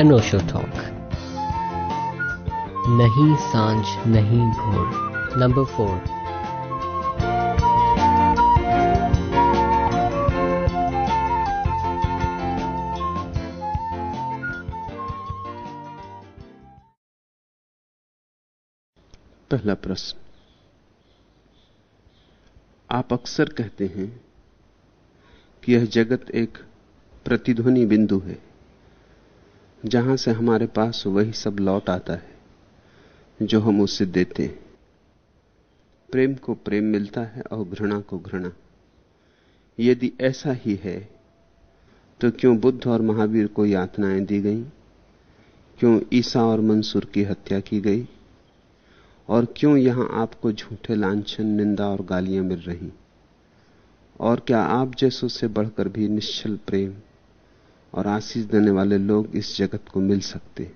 अनोशो talk. नहीं साँझ, नहीं भोर। Number four. पहला प्रश्न। आप अक्सर कहते हैं कि यह जगत एक प्रतिध्वनि बिंदु है। जहाँ से हमारे पास वही सब लौट आता है, जो हम उसे देते हैं। प्रेम को प्रेम मिलता है और घृणा को घृणा। यदि ऐसा ही है तो क्यों बुद्ध और महावीर को यातनाएँ दी गई? क्यों ईसा और मंसूर की हत्या की गई? और क्यों यहाँ आपको झूठे लांछन, निंदा और गालियाँ मिल रही? और क्या आप जैसों से बढ़कर भी निश्चल प्रेम और आशीष देने वाले लोग इस जगत को मिल सकते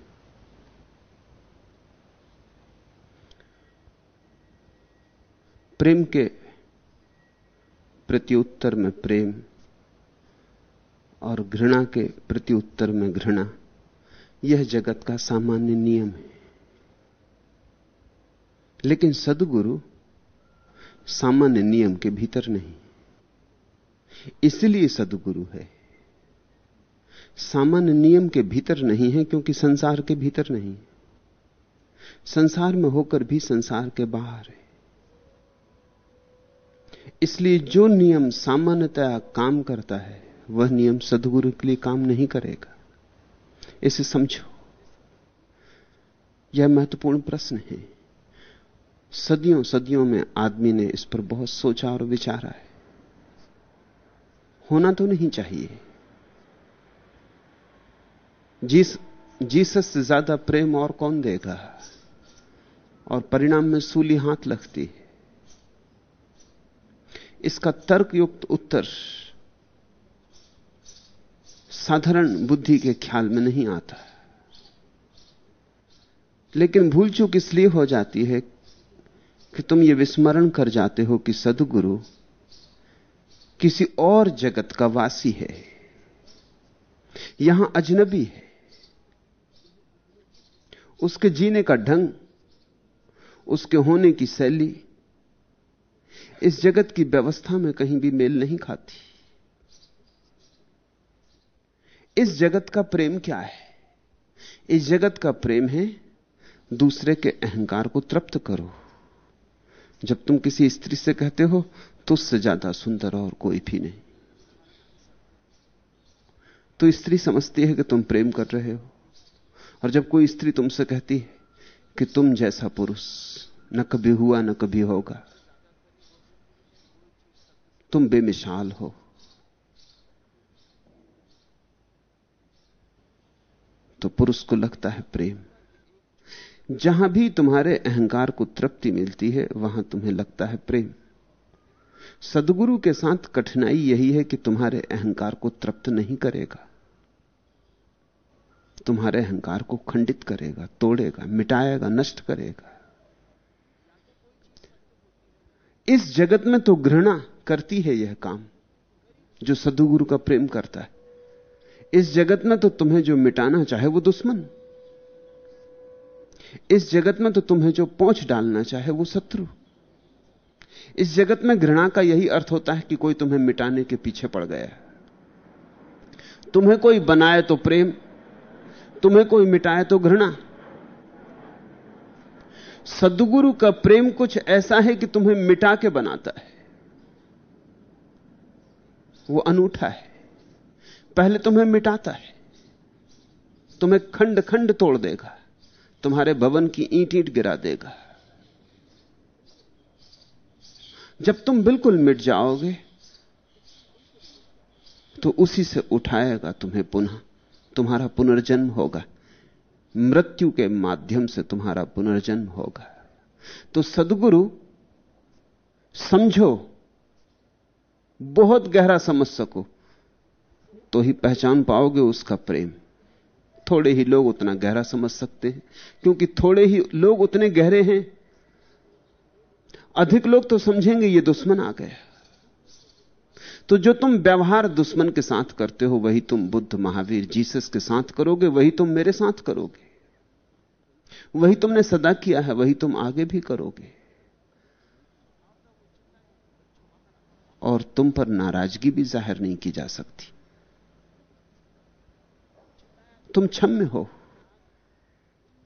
प्रेम के प्रत्युत्तर में प्रेम और घृणा के प्रत्युत्तर में घृणा, यह जगत का सामान्य नियम है। लेकिन सदगुरु सामान्य नियम के भीतर नहीं। इसलिए सदगुरु है। सामान्य नियम के भीतर नहीं है, क्योंकि संसार के भीतर नहीं संसार में होकर भी संसार के बाहर है। इसलिए जो नियम सामान्यतया काम करता है, वह नियम सदगुरु के लिए काम नहीं करेगा। इसे समझो। यह महत्वपूर्ण प्रश्न है। सदियों सदियों में आदमी ने इस पर बहुत सोचा और विचारा है। होना तो नहीं चाहिए। जीस, जीसस से ज़्यादा प्रेम और कौन देगा? और परिणाम में सूली हाथ लगती है। इसका तर्कयुक्त उत्तर साधारण बुद्धि के ख्याल में नहीं आता। लेकिन भूल चूक इसलिए हो जाती है कि तुम ये विस्मरण कर जाते हो कि सदगुरु किसी और जगत का वासी है। यहाँ अजनबी है। उसके जीने का ढंग, उसके होने की शैली, इस जगत की व्यवस्था में कहीं भी मेल नहीं खाती। इस जगत का प्रेम क्या है? इस जगत का प्रेम है, दूसरे के अहंकार को तृप्त करो। जब तुम किसी स्त्री से कहते हो तो उससे ज़्यादा सुंदर और कोई भी नहीं। तो स्त्री समझती है कि तुम प्रेम कर रहे हो। और जब कोई स्त्री तुमसे कहती है कि तुम जैसा पुरुष, न कभी हुआ, न कभी होगा, तुम बेमिसाल हो। तो पुरुष को लगता है प्रेम। जहाँ भी तुम्हारे अहंकार को तृप्ति मिलती है, वहाँ तुम्हें लगता है प्रेम। सदगुरु के साथ कठिनाई यही है कि तुम्हारे अहंकार को तृप्त नहीं करेगा। तुम्हारे अहंकार को खंडित करेगा, तोड़ेगा, मिटाएगा, नष्ट करेगा। इस जगत में तो घृणा करती है यह काम, जो सदुगुरु का प्रेम करता है। इस जगत में तो तुम्हें जो मिटाना चाहे वो दुश्मन। इस जगत में तो तुम्हें जो पहुँच डालना चाहे वो शत्रु। इस जगत में घृणा का यही अर्थ होता है कि कोई तुम्हें मिटाने के पीछे पड़ गया तुम्हें कोई बनाए तो प्रेम तुम्हें कोई मिटाए तो घृणा। सदगुरु का प्रेम कुछ ऐसा है कि तुम्हें मिटा के बनाता है। वो अनूठा है। पहले तुम्हें मिटाता है। तुम्हें खंड खंड तोड़ देगा। तुम्हारे भवन की ईंट ईंट गिरा देगा। जब तुम बिल्कुल मिट जाओगे तो उसी से उठाएगा तुम्हें पुनः। तुम्हारा पुनर्जन्म होगा। मृत्यु के माध्यम से तुम्हारा पुनर्जन्म होगा। तो सदगुरु, समझो, बहुत गहरा समझ सको तो ही पहचान पाओगे उसका प्रेम। थोड़े ही लोग उतना गहरा समझ सकते हैं, क्योंकि थोड़े ही लोग उतने गहरे हैं। अधिक लोग तो समझेंगे, ये दुश्मन आ गया। तो जो तुम व्यवहार दुश्मन के साथ करते हो, वही तुम बुद्ध महावीर जीसस के साथ करोगे, वही तुम मेरे साथ करोगे। वही तुमने सदा किया है, वही तुम आगे भी करोगे। और तुम पर नाराज़गी भी ज़ाहिर नहीं की जा सकती। तुम क्षम्य हो।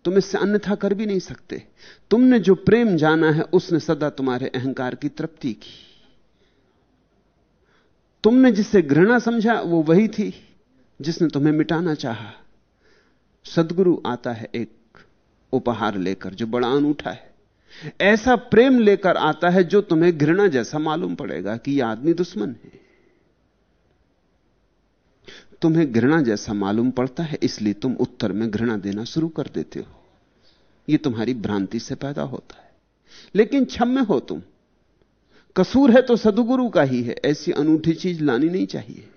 तुम इससे अन्यथा कर भी नहीं सकते। तुमने जो प्रेम जाना है, उसने सदा तुम्हारे अहंकार की तृप्ति की। तुमने जिसे घृणा समझा, वो वही थी जिसने तुम्हें मिटाना चाहा। सदगुरु आता है एक उपहार लेकर जो बड़ा अनूठा है। ऐसा प्रेम लेकर आता है जो तुम्हें घृणा जैसा मालूम पड़ेगा कि यह आदमी दुश्मन है। तुम्हें घृणा जैसा मालूम पड़ता है, इसलिए तुम उत्तर में घृणा देना शुरू कर देते हो। यह तुम्हारी भ्रांति से पैदा होता है। लेकिन क्षम्य हो तुम। कसूर है तो सदगुरु का ही है, ऐसी अनूठी चीज़ लानी नहीं चाहिए।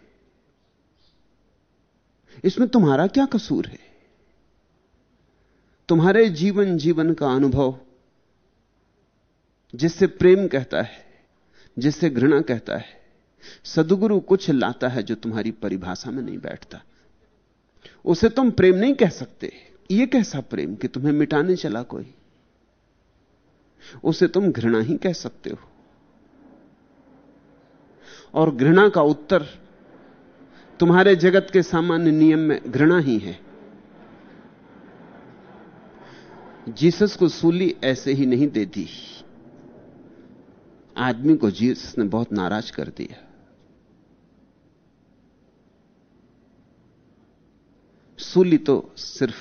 इसमें तुम्हारा क्या कसूर है? तुम्हारे जीवन जीवन का अनुभव, जिससे प्रेम कहता है, जिससे घृणा कहता है, सदगुरु कुछ लाता है जो तुम्हारी परिभाषा में नहीं बैठता। उसे तुम प्रेम नहीं कह सकते। यह कैसा प्रेम कि तुम्हें मिटाने चला कोई? उसे तुम घृणा ही कह सकते हो। और घृणा का उत्तर तुम्हारे जगत के सामान्य नियम में घृणा ही है। जीसस को सूली ऐसे ही नहीं देती। आदमी को जीसस ने बहुत नाराज़ कर दिया। सूली तो सिर्फ़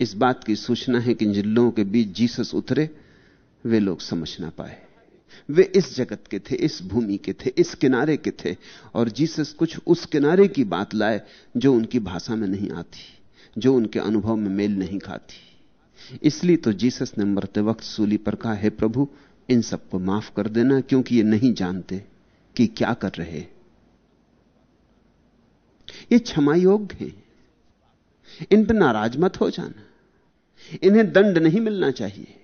इस बात की सूचना है कि जिन लोगों के बीच जीसस उतरे, वे लोग समझ ना पाए। वे इस जगत के थे, इस भूमि के थे, इस किनारे के थे। और जीसस कुछ उस किनारे की बात लाए जो उनकी भाषा में नहीं आती, जो उनके अनुभव में मेल नहीं खाती। इसलिए तो जीसस ने मरते वक्त सूली पर कहा, हे प्रभु, इन सबको माफ़ कर देना, क्योंकि ये नहीं जानते कि क्या कर रहे ये क्षमा योग्य है। इन पर नाराज़ मत हो जाना। इन्हें दंड नहीं मिलना चाहिए।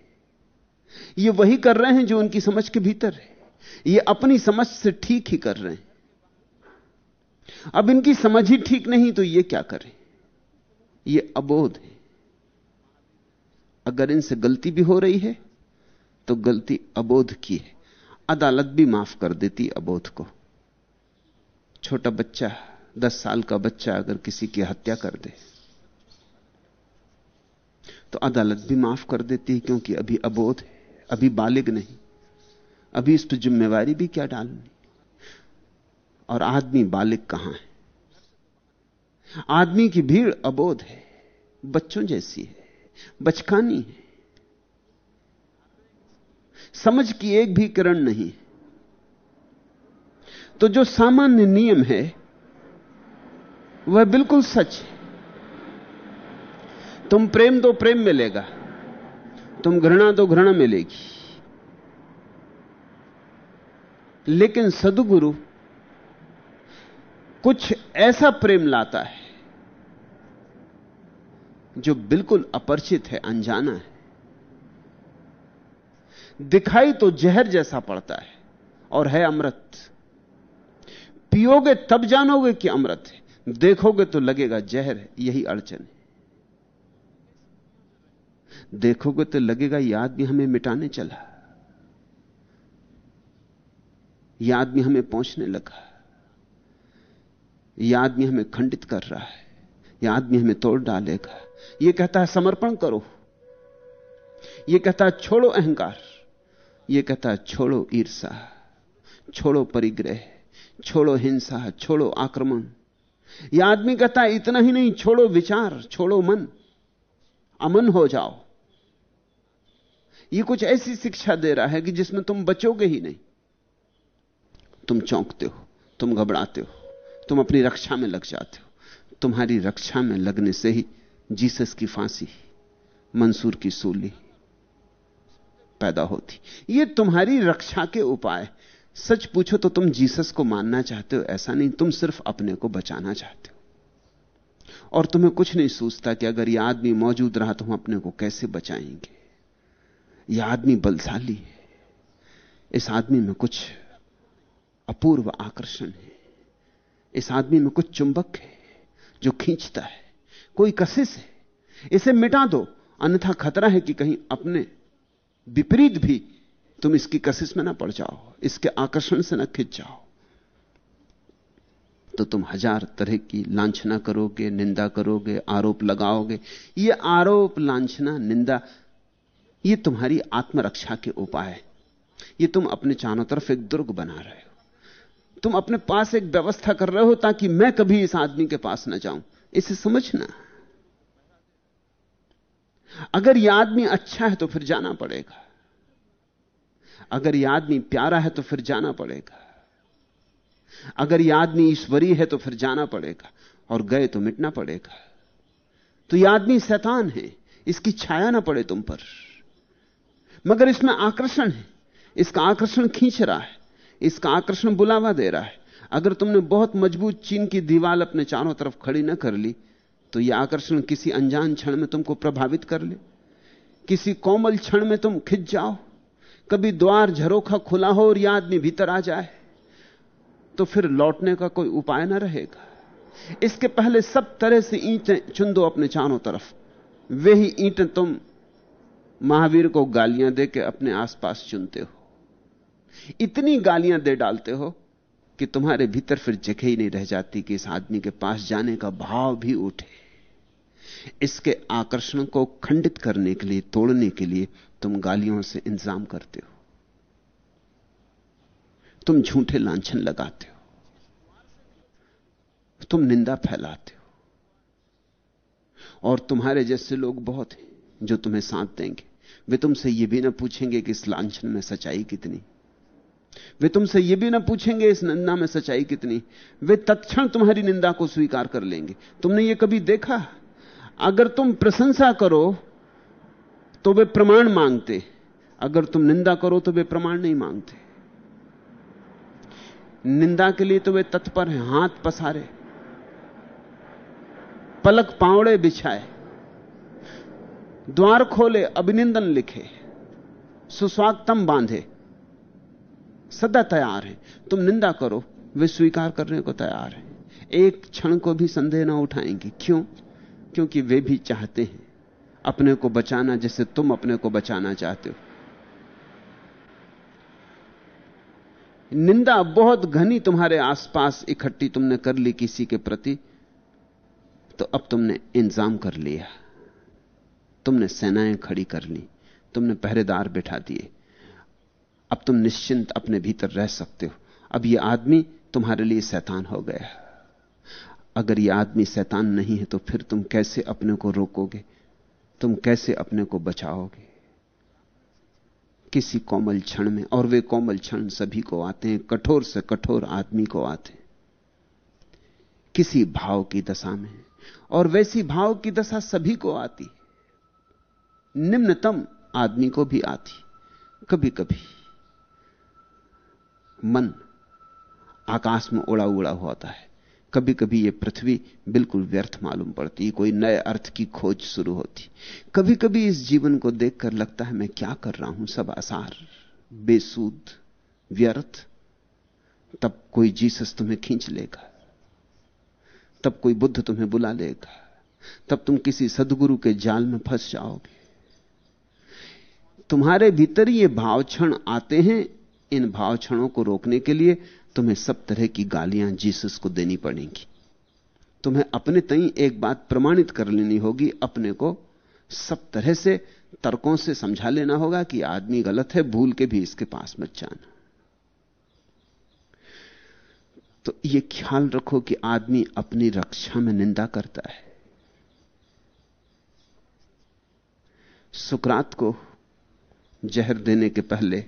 ये वही कर रहे हैं जो उनकी समझ के भीतर है। ये अपनी समझ से ठीक ही कर रहे हैं। अब इनकी समझ ही ठीक नहीं तो ये क्या करें? ये अबोध है। अगर इनसे गलती भी हो रही है तो गलती अबोध की है। अदालत भी माफ़ कर देती अबोध को। छोटा बच्चा, दस साल का बच्चा अगर किसी की हत्या कर दे तो अदालत भी माफ़ कर देती है क्योंकि अभी अबोध है। अभी बालिग नहीं। अभी इस पर जिम्मेवारी भी क्या डालनी? और आदमी बालिग कहाँ है? आदमी की भीड़ अबोध है, बच्चों जैसी है, बचकानी है। समझ की एक भी किरण नहीं तो जो सामान्य नियम है, वह बिल्कुल सच है। तुम प्रेम दो प्रेम मिलेगा। तुम घृणा तो घृणा मिलेगी। लेकिन सदगुरु कुछ ऐसा प्रेम लाता है, जो बिल्कुल अपरिचित है, अनजाना है। दिखाई तो जहर जैसा पड़ता है, और है अमृत। पियोगे तब जानोगे कि अमृत है, देखोगे तो लगेगा जहर है, यही अड़चन है। देखोगे तो लगेगा यह आदमी हमें मिटाने चला। यह आदमी हमें पहुँचने लगा। यह आदमी हमें खंडित कर रहा है। यह आदमी हमें तोड़ डालेगा। यह कहता है, समर्पण करो। यह कहता है, छोड़ो अहंकार। यह कहता है, छोड़ो ईर्षा छोड़ो परिग्रह। छोड़ो हिंसा। छोड़ो आक्रमण। यह आदमी कहता है, इतना ही नहीं, छोड़ो विचार। छोड़ो मन। अमन हो जाओ। यह कुछ ऐसी शिक्षा दे रहा है कि जिसमें तुम बचोगे ही नहीं। तुम चौंकते हो, तुम घबराते हो, तुम अपनी रक्षा में लग जाते हो। तुम्हारी रक्षा में लगने से ही जीसस की फांसी, मंसूर की सूली पैदा होती। ये तुम्हारी रक्षा के उपाय। सच पूछो तो तुम जीसस को मानना चाहते हो, ऐसा नहीं, तुम सिर्फ़ अपने को बचाना चाहते हो। और तुम्हें कुछ नहीं सोचता कि अगर यह आदमी मौजूद रहा तो हम अपने को कैसे बचाएँगे। यह आदमी बलशाली है। इस आदमी में कुछ अपूर्व आकर्षण है। इस आदमी में कुछ चुंबक है जो खींचता है। कोई कशिश है। इसे मिटा दो। अन्यथा खतरा है कि कहीं अपने विपरीत भी तुम इसकी कशिश में ना पड़ जाओ। इसके आकर्षण से ना खिंच जाओ। तो तुम हज़ार तरह की लांछना करोगे, निंदा करोगे, आरोप लगाओगे। ये आरोप, लांछना, निंदा ये तुम्हारी आत्मरक्षा के उपाय है। ये तुम अपने चारों तरफ़ एक दुर्ग बना रहे हो। तुम अपने पास एक व्यवस्था कर रहे हो ताकि मैं कभी इस आदमी के पास ना जाऊँ। इसे समझना। अगर यह आदमी अच्छा है तो फिर जाना पड़ेगा। अगर यह आदमी प्यारा है तो फिर जाना पड़ेगा। अगर यह आदमी ईश्वरीय है तो फिर जाना पड़ेगा और गए तो मिटना पड़ेगा। तो यह आदमी शैतान है। इसकी छाया ना पड़े तुम पर। मगर इसमें आकर्षण है। इसका आकर्षण खींच रहा है। इसका आकर्षण बुलावा दे रहा है। अगर तुमने बहुत मज़बूत चीन की दीवार अपने चारों तरफ़ खड़ी ना कर ली तो यह आकर्षण किसी अनजान क्षण में तुमको प्रभावित कर ले। किसी कोमल क्षण में तुम खिंच जाओ। कभी द्वार झरोखा खुला हो और यह आदमी भीतर आ जाए तो फिर लौटने का कोई उपाय ना रहेगा। इसके पहले सब तरह से ईंटें चुन दो अपने चारों तरफ़। वे ही ईंटें तुम महावीर को गालियाँ दे के अपने आसपास चुनते हो। इतनी गालियाँ दे डालते हो कि तुम्हारे भीतर फिर जगह ही नहीं रह जाती कि इस आदमी के पास जाने का भाव भी उठे। इसके आकर्षण को खंडित करने के लिए, तोड़ने के लिए तुम गालियों से इंतज़ाम करते हो। तुम झूठे लांछन लगाते हो। तुम निंदा फैलाते हो। और तुम्हारे जैसे लोग बहुत हैं जो तुम्हें साथ देंगे। वे तुमसे यह भी ना पूछेंगे कि इस लांछन में सच्चाई कितनी। वे तुमसे यह भी ना पूछेंगे इस निंदा में सच्चाई कितनी। वे तत्क्षण तुम्हारी निंदा को स्वीकार कर लेंगे। तुमने ये कभी देखा? अगर तुम प्रशंसा करो तो वे प्रमाण मांगते। अगर तुम निंदा करो तो वे प्रमाण नहीं मांगते। निंदा के लिए तो वे तत्पर हैं, हाथ पसारे, पलक पावड़े बिछाए। द्वार खोले, अभिनंदन लिखे, सुस्वागतम बांधे, सदा तैयार है। तुम निंदा करो, वे स्वीकार करने को तैयार है। एक क्षण को भी संदेह ना उठाएँगे। क्यों? क्योंकि वे भी चाहते हैं, अपने को बचाना जैसे तुम अपने को बचाना चाहते हो। निंदा बहुत घनी तुम्हारे आसपास इकट्ठी तुमने कर ली किसी के प्रति तो अब तुमने इंतज़ाम कर लिया। तुमने सेनाएँ खड़ी कर ली, तुमने पहरेदार बैठा दिए। अब तुम निश्चिंत अपने भीतर रह सकते हो। अब यह आदमी तुम्हारे लिए शैतान हो गया अगर यह आदमी शैतान नहीं है तो फिर तुम कैसे अपने को रोकोगे? तुम कैसे अपने को बचाओगे? किसी कोमल क्षण में, और वे कोमल क्षण सभी को आते हैं, कठोर से कठोर आदमी को आते हैं। किसी भाव की दशा में, और वैसी भाव की दशा सभी को आती निम्नतम आदमी को भी आती। कभी कभी मन आकाश में उड़ा उड़ा होता है। कभी कभी यह पृथ्वी बिल्कुल व्यर्थ मालूम पड़ती, कोई नए अर्थ की खोज शुरू होती। कभी कभी इस जीवन को देखकर लगता है, मैं क्या कर रहा हूँ? सब आसार बेसूद व्यर्थ। तब कोई जीसस तुम्हें खींच लेगा। तब कोई बुद्ध तुम्हें बुला लेगा। तब तुम किसी सदगुरु के जाल में फंस जाओगे। तुम्हारे भीतर ये भाव क्षण आते हैं, इन भाव क्षणों को रोकने के लिए तुम्हें सब तरह की गालियाँ जीसस को देनी पड़ेंगी। तुम्हें अपने तई एक बात प्रमाणित कर लेनी होगी, अपने को सब तरह से तर्कों से समझा लेना होगा कि आदमी गलत है, भूल के भी इसके पास मत जाना। तो यह ख्याल रखो कि आदमी अपनी रक्षा में निंदा करता है। सुकरात को जहर देने के पहले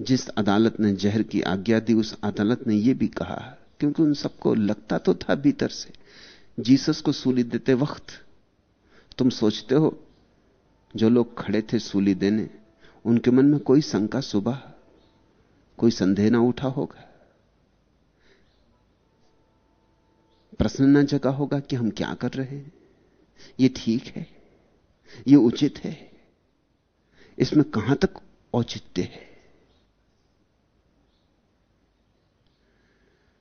जिस अदालत ने जहर की आज्ञा दी, उस अदालत ने यह भी कहा क्योंकि उन सबको लगता तो था भीतर से, जीसस को सूली देते वक्त। तुम सोचते हो, जो लोग खड़े थे सूली देने, उनके मन में कोई शंका सुबह, कोई संदेह ना उठा होगा? प्रश्न न जगा होगा कि हम क्या कर रहे हैं? ये ठीक है? ये उचित है? इसमें कहाँ तक औचित्य है?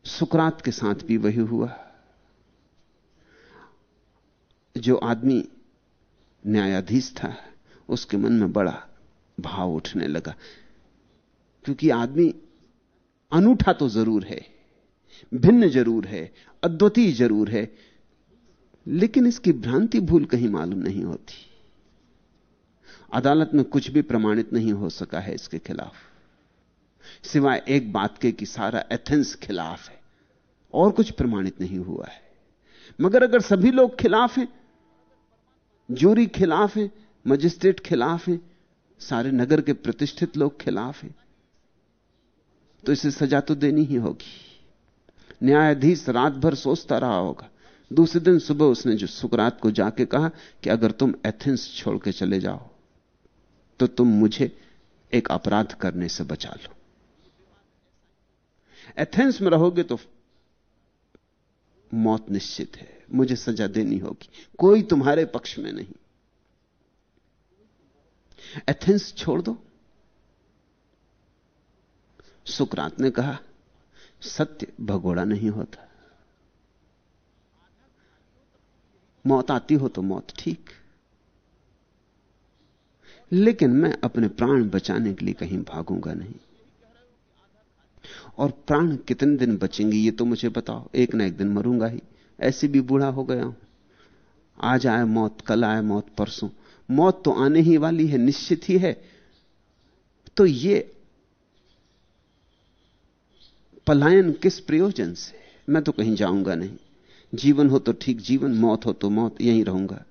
सुकरात के साथ भी वही हुआ, जो आदमी न्यायाधीश था, उसके मन में बड़ा भाव उठने लगा, क्योंकि आदमी अनूठा तो ज़रूर है, भिन्न ज़रूर है, अद्वितीय ज़रूर है, लेकिन इसकी भ्रांति भूल कहीं मालूम नहीं होती। अदालत में कुछ भी प्रमाणित नहीं हो सका है इसके खिलाफ। सिवाय एक बात के कि सारा एथेंस खिलाफ है। और कुछ प्रमाणित नहीं हुआ है। मगर अगर सभी लोग खिलाफ हैं जूरी खिलाफ है, मजिस्ट्रेट खिलाफ है, सारे नगर के प्रतिष्ठित लोग खिलाफ हैं तो इसे सजा तो देनी ही होगी। न्यायाधीश रात भर सोचता रहा होगा। दूसरे दिन सुबह उसने जो सुकरात को जाके कहा कि अगर तुम एथेंस छोड़ के चले जाओ तो तुम मुझे एक अपराध करने से बचा लो। एथेंस में रहोगे तो मौत निश्चित है। मुझे सजा देनी होगी। कोई तुम्हारे पक्ष में नहीं। एथेंस छोड़ दो। सुकरात ने कहा, सत्य भगोड़ा नहीं होता। मौत आती हो तो मौत ठीक। लेकिन मैं अपने प्राण बचाने के लिए कहीं भागूँगा नहीं। और प्राण कितने दिन बचेंगे ये तो मुझे बताओ। एक ना एक दिन मरूँगा ही। ऐसे भी बूढ़ा हो गया हूँ। आज आए मौत, कल आए मौत, परसों। मौत तो आने ही वाली है, निश्चित ही है। तो ये पलायन किस प्रयोजन से? मैं तो कहीं जाऊँगा नहीं। जीवन हो तो ठीक, जीवन, मौत हो तो मौत, यहीं रहूँगा।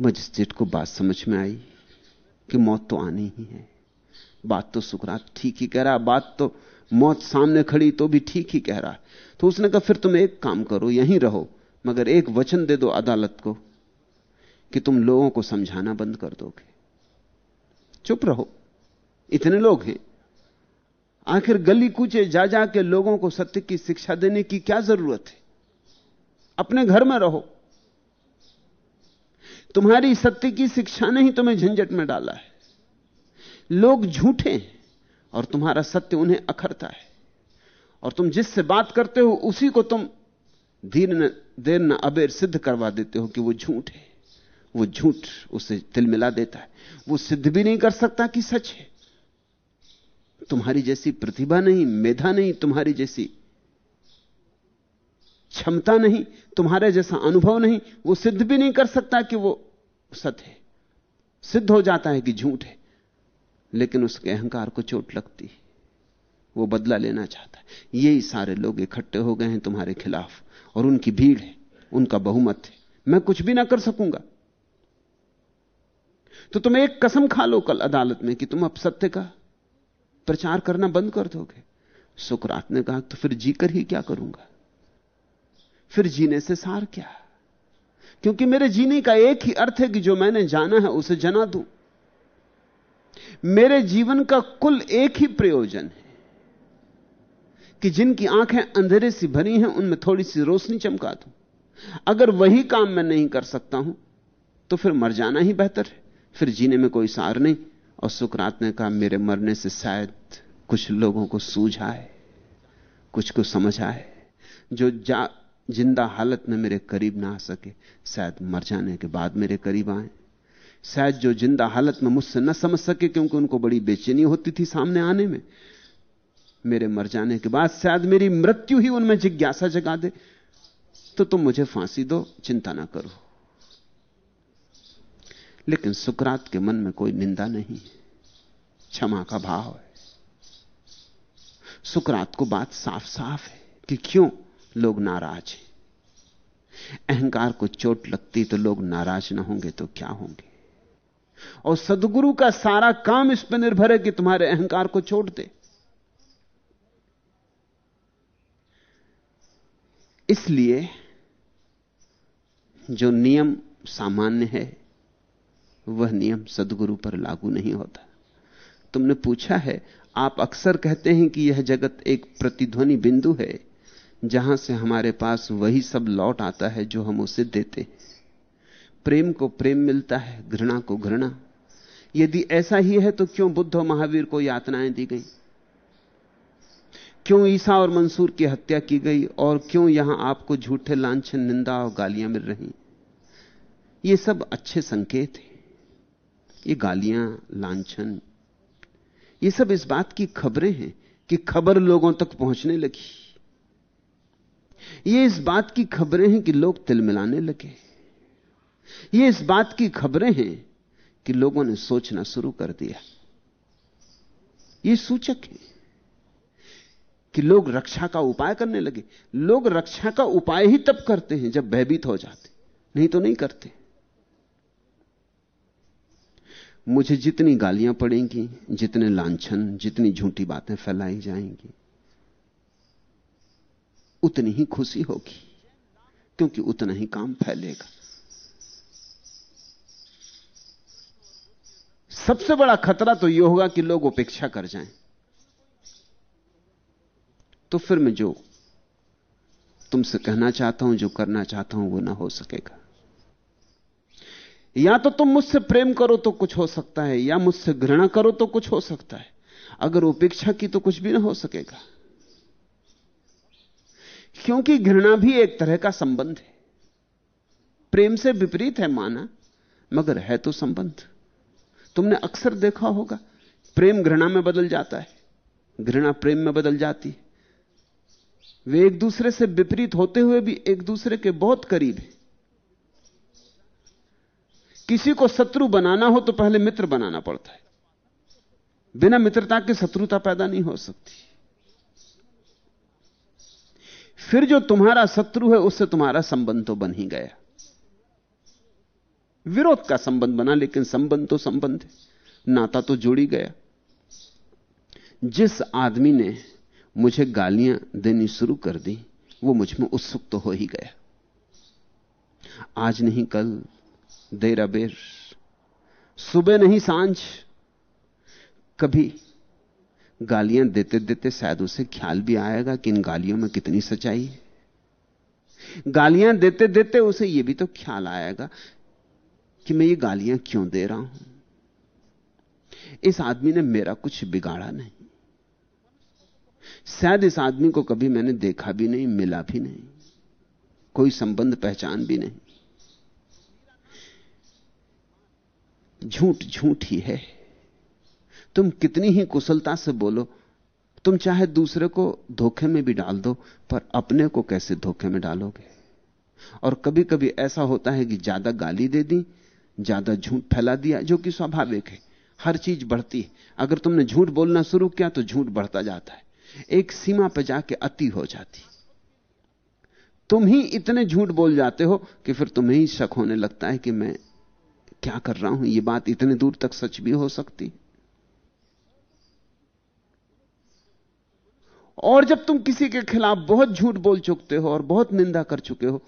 मजिस्ट्रेट को बात समझ में आई कि मौत तो आनी ही है। बात तो सुकरात ठीक ही कह रहा, बात तो मौत सामने खड़ी तो भी ठीक ही कह रहा। है तो उसने कहा, फिर तुम एक काम करो, यहीं रहो, मगर एक वचन दे दो अदालत को कि तुम लोगों को समझाना बंद कर दोगे। चुप रहो, इतने लोग हैं। आखिर गली कूचे जा जा के लोगों को सत्य की शिक्षा देने की क्या ज़रूरत है? अपने घर में रहो तुम्हारी सत्य की शिक्षा ने ही तुम्हें झंझट में डाला है। लोग झूठे हैं और तुम्हारा सत्य उन्हें अखरता है। और तुम जिससे बात करते हो, उसी को तुम धीर न, देर न अबेर सिद्ध करवा देते हो कि वो झूठ है। वो झूठ उसे तिल मिला देता है। वो सिद्ध भी नहीं कर सकता कि सच है। तुम्हारी जैसी प्रतिभा नहीं, मेधा नहीं, तुम्हारी जैसी क्षमता नहीं, तुम्हारे जैसा अनुभव नहीं, वो सिद्ध भी नहीं कर सकता कि वो सत्य है। सिद्ध हो जाता है कि झूठ है, लेकिन उसके अहंकार को चोट लगती है। वो बदला लेना चाहता है। यही सारे लोग इकट्ठे हो गए हैं तुम्हारे खिलाफ, और उनकी भीड़ है, उनका बहुमत है। मैं कुछ भी ना कर सकूँगा। तो तुम एक कसम खा लो कल अदालत में कि तुम अब सत्य का प्रचार करना बंद कर दोगे। सुकरात ने कहा तो फिर जीकर ही क्या करूँगा? फिर जीने से सार क्या क्योंकि मेरे जीने का एक ही अर्थ है कि जो मैंने जाना है उसे जना दूँ। मेरे जीवन का कुल एक ही प्रयोजन है कि जिनकी आँखें अंधेरे सी भरी हैं, उनमें थोड़ी सी रोशनी चमका दूँ। अगर वही काम मैं नहीं कर सकता हूँ तो फिर मर जाना ही बेहतर है। फिर जीने में कोई सार नहीं। और सुकरात ने कहा, मेरे मरने से शायद कुछ लोगों को सूझ आए, कुछ को समझ आए। जो जा ज़िंदा हालत में मेरे करीब ना आ सके। शायद मर जाने के बाद मेरे करीब आए। शायद जो ज़िंदा हालत में मुझसे न समझ सके क्योंकि उनको बड़ी बेचैनी होती थी सामने आने में। मेरे मर जाने के बाद शायद मेरी मृत्यु ही उनमें जिज्ञासा जगा दे। तो तुम मुझे फांसी दो, चिंता ना करो। लेकिन सुकरात के मन में कोई निंदा नहीं। क्षमा का भाव है। सुकरात को बात साफ़ साफ़ है कि क्यों? लोग नाराज़ हैं। अहंकार को चोट लगती तो लोग नाराज़ ना होंगे तो क्या होंगे? और सदगुरु का सारा काम इस पर निर्भर है कि तुम्हारे अहंकार को छोड़ दे। इसलिए जो नियम सामान्य है, वह नियम सदगुरु पर लागू नहीं होता। तुमने पूछा है, आप अक्सर कहते हैं कि यह जगत एक प्रतिध्वनि बिंदु है जहाँ से हमारे पास वही सब लौट आता है जो हम उसे देते प्रेम को प्रेम मिलता है, घृणा को घृणा। यदि ऐसा ही है तो क्यों बुद्ध और महावीर को यातनाएँ दी गई? क्यों ईसा और मंसूर की हत्या की गई और क्यों यहाँ आपको झूठे लांछन, निंदा और गालियाँ मिल रही? ये सब अच्छे संकेत हैं। ये गालियाँ, लांछन, ये सब इस बात की खबरें हैं कि खबर लोगों तक पहुँचने लगी। ये इस बात की खबरें हैं कि लोग तिल मिलाने लगे। ये इस बात की खबरें हैं कि लोगों ने सोचना शुरू कर दिया। ये सूचक है कि लोग रक्षा का उपाय करने लगे। लोग रक्षा का उपाय ही तब करते हैं जब भयभीत हो जाते। नहीं तो नहीं करते। मुझे जितनी गालियाँ पड़ेंगी, जितने लांछन, जितनी झूठी बातें फैलाई जाएँगी उतनी ही खुशी होगी, क्योंकि उतना ही काम फैलेगा। सबसे बड़ा खतरा तो यह होगा कि लोग उपेक्षा कर जाएँ। तो फिर मैं जो तुमसे कहना चाहता हूँ, जो करना चाहता हूँ, वो ना हो सकेगा। या तो तुम मुझसे प्रेम करो तो कुछ हो सकता है, या मुझसे घृणा करो तो कुछ हो सकता है। अगर उपेक्षा की तो कुछ भी ना हो सकेगा। क्योंकि घृणा भी एक तरह का संबंध है। प्रेम से विपरीत है माना, मगर है तो संबंध। तुमने अक्सर देखा होगा, प्रेम घृणा में बदल जाता है, घृणा प्रेम में बदल जाती है। वे एक दूसरे से विपरीत होते हुए भी एक दूसरे के बहुत करीब हैं। किसी को शत्रु बनाना हो तो पहले मित्र बनाना पड़ता है। बिना मित्रता के शत्रुता पैदा नहीं हो सकती। फिर जो तुम्हारा शत्रु है, उससे तुम्हारा संबंध तो बन ही गया। विरोध का संबंध बना, लेकिन संबंध तो संबंध है। नाता तो जुड़ी गया। जिस आदमी ने मुझे गालियाँ देनी शुरू कर दी, वो मुझमें उत्सुक तो हो ही गया। आज नहीं, कल, देर अबेर। सुबह नहीं, साँझ। कभी गालियाँ देते देते शायद उसे ख्याल भी आएगा कि इन गालियों में कितनी सच्चाई है। गालियाँ देते देते उसे यह भी तो ख्याल आएगा कि मैं ये गालियाँ क्यों दे रहा हूँ? इस आदमी ने मेरा कुछ बिगाड़ा नहीं। शायद इस आदमी को कभी मैंने देखा भी नहीं, मिला भी नहीं, कोई संबंध पहचान भी नहीं। झूठ झूठ ही है। तुम कितनी ही कुशलता से बोलो, तुम चाहे दूसरे को धोखे में भी डाल दो, पर अपने को कैसे धोखे में डालोगे? और कभी कभी ऐसा होता है कि ज़्यादा गाली दे दी, ज़्यादा झूठ फैला दिया, जो कि स्वाभाविक है। हर चीज़ बढ़ती है। अगर तुमने झूठ बोलना शुरू किया तो झूठ बढ़ता जाता है। एक सीमा पर जाके अति हो जाती तुम ही इतने झूठ बोल जाते हो कि फिर तुम्हें ही शक होने लगता है कि मैं क्या कर रहा हूँ? यह बात इतने दूर तक सच भी हो सकती और जब तुम किसी के खिलाफ बहुत झूठ बोल चुकते हो और बहुत निंदा कर चुके हो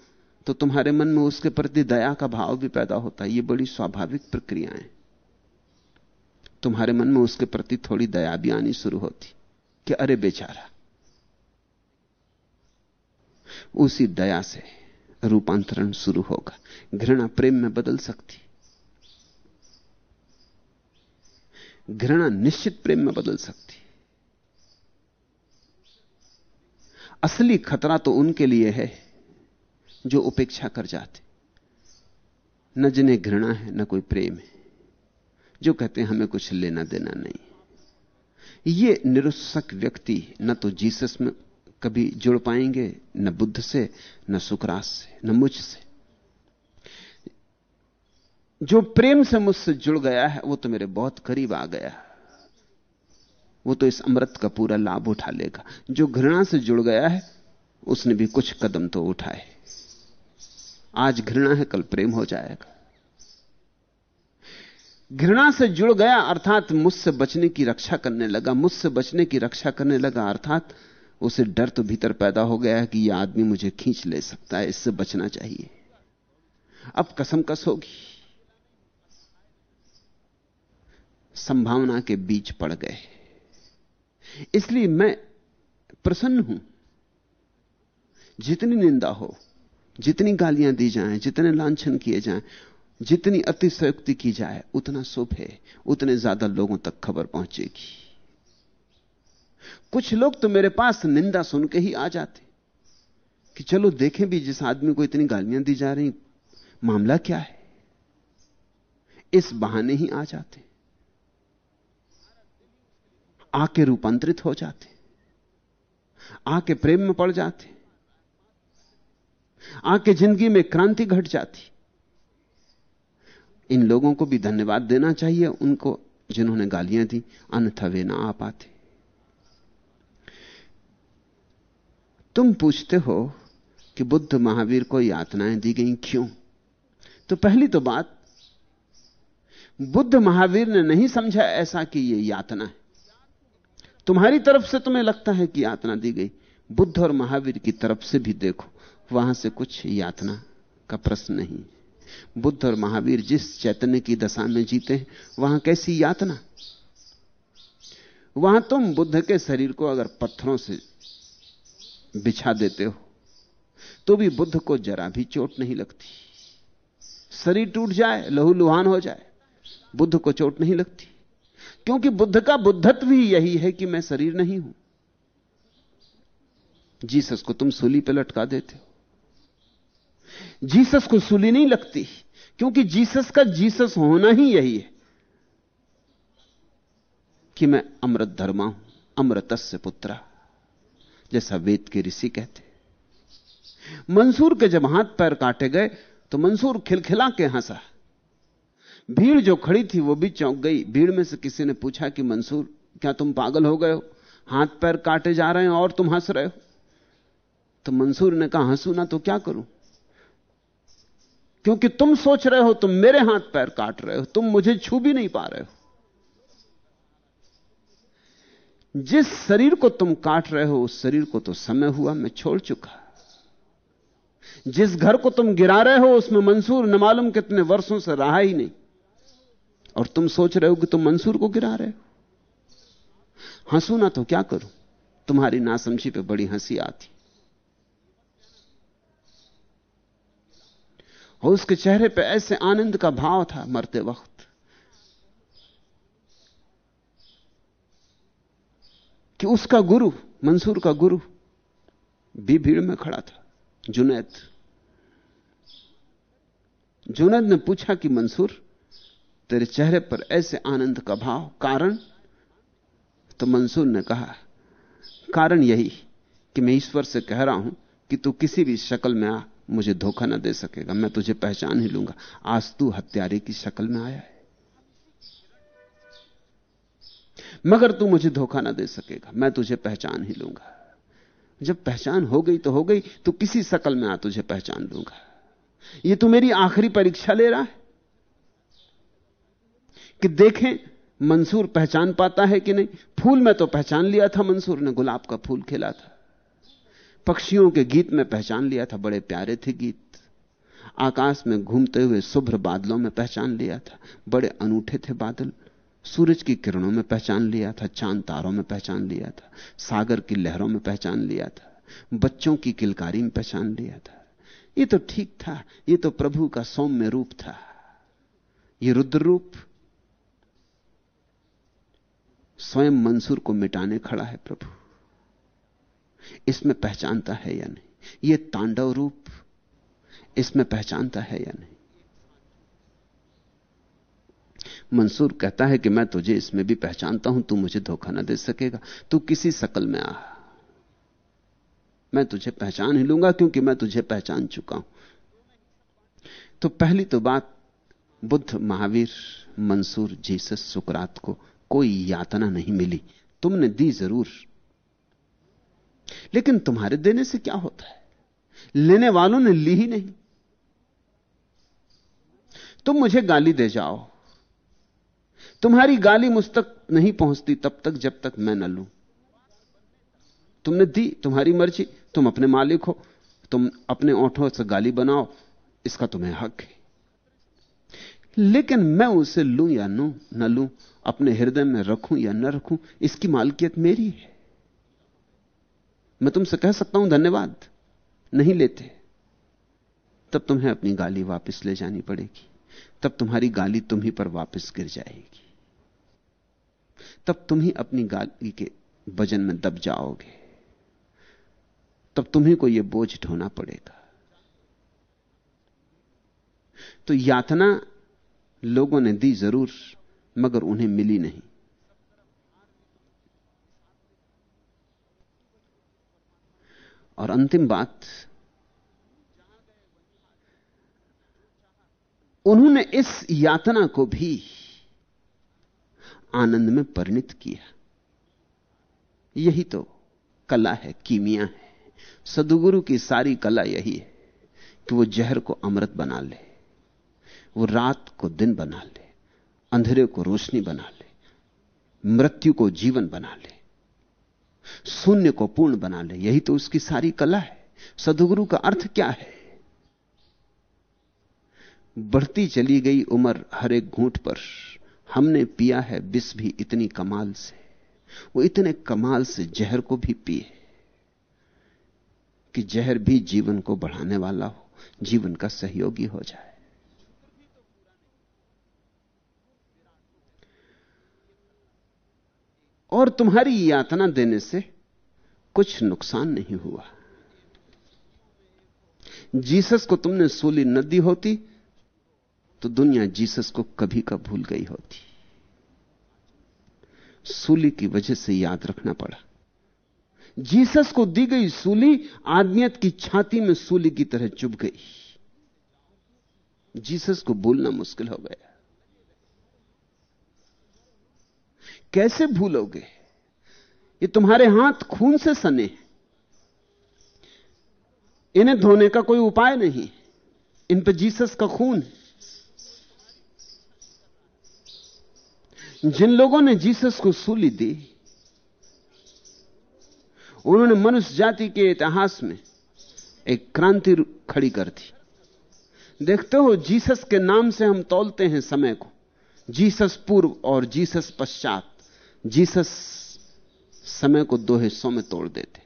तो तुम्हारे मन में उसके प्रति दया का भाव भी पैदा होता है। ये बड़ी स्वाभाविक प्रक्रियाएँ तुम्हारे मन में उसके प्रति थोड़ी दया भी आनी शुरू होती कि अरे बेचारा, उसी दया से रूपांतरण शुरू होगा, घृणा प्रेम में बदल सकती। घृणा निश्चित प्रेम में बदल सकती। असली खतरा तो उनके लिए है जो उपेक्षा कर जाते। न जिन्हें घृणा है, न कोई प्रेम है, जो कहते हैं, हमें कुछ लेना देना नहीं। ये निरुत्सक व्यक्ति न तो जीसस में कभी जुड़ पाएँगे, न बुद्ध से, न सुकरास से, न मुझ से। जो प्रेम से मुझसे जुड़ गया है, वो तो मेरे बहुत करीब आ गया वो तो इस अमृत का पूरा लाभ उठा लेगा। जो घृणा से जुड़ गया है, उसने भी कुछ कदम तो उठाए। आज घृणा है, कल प्रेम हो जाएगा। घृणा से जुड़ गया, अर्थात मुझसे बचने की रक्षा करने लगा, मुझसे बचने की रक्षा करने लगा, अर्थात उसे डर तो भीतर पैदा हो गया कि यह आदमी मुझे खींच ले सकता है, इससे बचना चाहिए। अब कसम कस होगी। संभावना के बीच पड़ गए। इसलिए मैं प्रसन्न हूँ। जितनी निंदा हो, जितनी गालियाँ दी जाएँ, जितने लांछन किए जाएँ, जितनी अतिशयोक्ति की जाए, उतना शुभ है, उतने ज़्यादा लोगों तक खबर पहुंचेगी। कुछ लोग तो मेरे पास निंदा सुन के ही आ जाते कि चलो देखें भी जिस आदमी को इतनी गालियाँ दी जा रही, मामला क्या है? इस बहाने ही आ जाते। आके रूपांतरित हो जाते, आके प्रेम में पड़ जाते, आके ज़िंदगी में क्रांति घट जाती। इन लोगों को भी धन्यवाद देना चाहिए, उनको जिन्होंने गालियाँ दी, अन्यथा वे ना आ पाते। तुम पूछते हो कि बुद्ध महावीर को यातनाएँ दी गई क्यों? तो पहली तो बात, बुद्ध महावीर ने नहीं समझा ऐसा कि यह यातना है। तुम्हारी तरफ़ से तुम्हें लगता है कि यातना दी गई। बुद्ध और महावीर की तरफ़ से भी देखो, वहाँ से कुछ यातना का प्रश्न नहीं। बुद्ध और महावीर जिस चैतन्य की दशा में जीते हैं, वहाँ कैसी यातना? वहाँ तुम बुद्ध के शरीर को अगर पत्थरों से बिछा देते हो तो भी बुद्ध को जरा भी चोट नहीं लगती। शरीर टूट जाए, लहू लुहान हो जाए, बुद्ध को चोट नहीं लगती। क्योंकि बुद्ध का बुद्धत्व ही यही है कि मैं शरीर नहीं हूँ। जीसस को तुम सूली पर लटका देते हो। जीसस को सूली नहीं लगती, क्योंकि जीसस का जीसस होना ही यही है कि मैं अमृत धर्मा हूँ, अमृतस्य पुत्रा, जैसा वेद के ऋषि कहते मंसूर के जब हाथ पैर काटे गए तो मंसूर खिलखिला के हंसा। भीड़ जो खड़ी थी वो भी चौंक गई। भीड़ में से किसी ने पूछा कि, मंसूर, क्या तुम पागल हो गए हो? हाथ पैर काटे जा रहे हैं और तुम हंस रहे हो? तो मंसूर ने कहा, हंसू ना तो क्या करूँ? क्योंकि तुम सोच रहे हो, तुम मेरे हाथ पैर काट रहे हो, तुम मुझे छू भी नहीं पा रहे हो। जिस शरीर को तुम काट रहे हो, उस शरीर को तो समय हुआ, मैं छोड़ चुका। जिस घर को तुम गिरा रहे हो, उसमें मंसूर न मालूम कितने वर्षों से रहा ही नहीं। और तुम सोच रहे हो कि तुम मंसूर को गिरा रहे हो। हंसू ना तो क्या करूँ? तुम्हारी नासमझी पे बड़ी हँसी आती। और उसके चेहरे पे ऐसे आनंद का भाव था मरते वक्त। कि उसका गुरु, मंसूर का गुरु, भी भीड़ में खड़ा था, जुनैद। जुनैद ने पूछा कि, मंसूर तेरे चेहरे पर ऐसे आनंद का भाव। कारण? तो मंसूर ने कहा, कारण यही कि मैं ईश्वर से कह रहा हूँ कि तू किसी भी शक्ल में आ, मुझे धोखा ना दे सकेगा। मैं तुझे पहचान ही लूँगा। आज तू हत्यारे की शक्ल में आया है। मगर तू मुझे धोखा ना दे सकेगा। मैं तुझे पहचान ही लूँगा। जब पहचान हो गई तो हो गई। तू किसी शकल में आ, तुझे पहचान लूँगा। ये तू मेरी आखिरी परीक्षा ले रहा है। कि देखें, मंसूर पहचान पाता है कि नहीं? फूल में तो पहचान लिया था मंसूर ने, गुलाब का फूल खिला था। पक्षियों के गीत में पहचान लिया था, बड़े प्यारे थे गीत। आकाश में घूमते हुए शुभ्र बादलों में पहचान लिया था, बड़े अनूठे थे बादल। सूरज की किरणों में पहचान लिया था, चाँद तारों में पहचान लिया था, सागर की लहरों में पहचान लिया था, बच्चों की किलकारी में पहचान लिया था। ये तो ठीक था, ये तो प्रभु का सौम्य रूप था। ये रुद्र रूप स्वयं मंसूर को मिटाने खड़ा है प्रभु। इसमें पहचानता है या नहीं? यह तांडव रूप इसमें पहचानता है या नहीं? मंसूर कहता है कि मैं तुझे इसमें भी पहचानता हूँ, तू मुझे धोखा ना दे सकेगा। तू किसी शकल में आ। मैं तुझे पहचान ही लूँगा क्योंकि मैं तुझे पहचान चुका हूँ। तो पहली तो बात बुद्ध महावीर मंसूर, जीसस, सुकरात को कोई यातना नहीं मिली। तुमने दी ज़रूर। लेकिन तुम्हारे देने से क्या होता है? लेने वालों ने ली ही नहीं। तुम मुझे गाली दे जाओ। तुम्हारी गाली मुझ तक नहीं पहुँचती तब तक जब तक मैं न लूँ। तुमने दी तुम्हारी मर्ज़ी। तुम अपने मालिक हो। तुम अपने ओठों से गाली बनाओ। इसका तुम्हें हक है। लेकिन मैं उसे लू या नू, न लू, अपने हृदय में रखूँ या न रखूँ, इसकी मालकियत मेरी है। मैं तुमसे कह सकता हूँ, धन्यवाद। नहीं लेते। तब तुम्हें अपनी गाली वापस ले जानी पड़ेगी। तब तुम्हारी गाली तुम ही पर वापस गिर जाएगी। तब तुम ही अपनी गाली के वज़न में दब जाओगे। तब तुम्ही को यह बोझ ढोना पड़ेगा। तो यातना लोगों ने दी ज़रूर, मगर उन्हें मिली नहीं। और अंतिम बात, उन्होंने इस यातना को भी आनंद में परिणित किया। यही तो कला है, कीमिया है। सदगुरु की सारी कला यही है कि वो जहर को अमृत बना ले। वो रात को दिन बना ले, अंधेरे को रोशनी बना ले, मृत्यु को जीवन बना ले, शून्य को पूर्ण बना ले। यही तो उसकी सारी कला है। सदगुरु का अर्थ क्या है? बढ़ती चली गई उम्र हर एक घूंट पर हमने पिया है विष भी इतनी कमाल से। वो इतने कमाल से जहर को भी पिए कि जहर भी जीवन को बढ़ाने वाला हो, जीवन का सहयोगी हो जाए। और तुम्हारी यातना देने से कुछ नुकसान नहीं हुआ। जीसस को तुमने सूली न दी होती तो दुनिया जीसस को कभी का भूल गई होती। सूली की वजह से याद रखना पड़ा। जीसस को दी गई सूली आदमियत की छाती में सूली की तरह चुभ गई। जीसस को भूलना मुश्किल हो गया। कैसे भूलोगे? ये तुम्हारे हाथ खून से सने इन्हें धोने का कोई उपाय नहीं। इन पर जीसस का खून जिन लोगों ने जीसस को सूली दी, उन्होंने मनुष्य जाति के इतिहास में एक क्रांति खड़ी कर दी। देखते हो, जीसस के नाम से हम तोलते हैं समय को। जीसस पूर्व और जीसस पश्चात। जीसस समय को दो हिस्सों में तोड़ देते।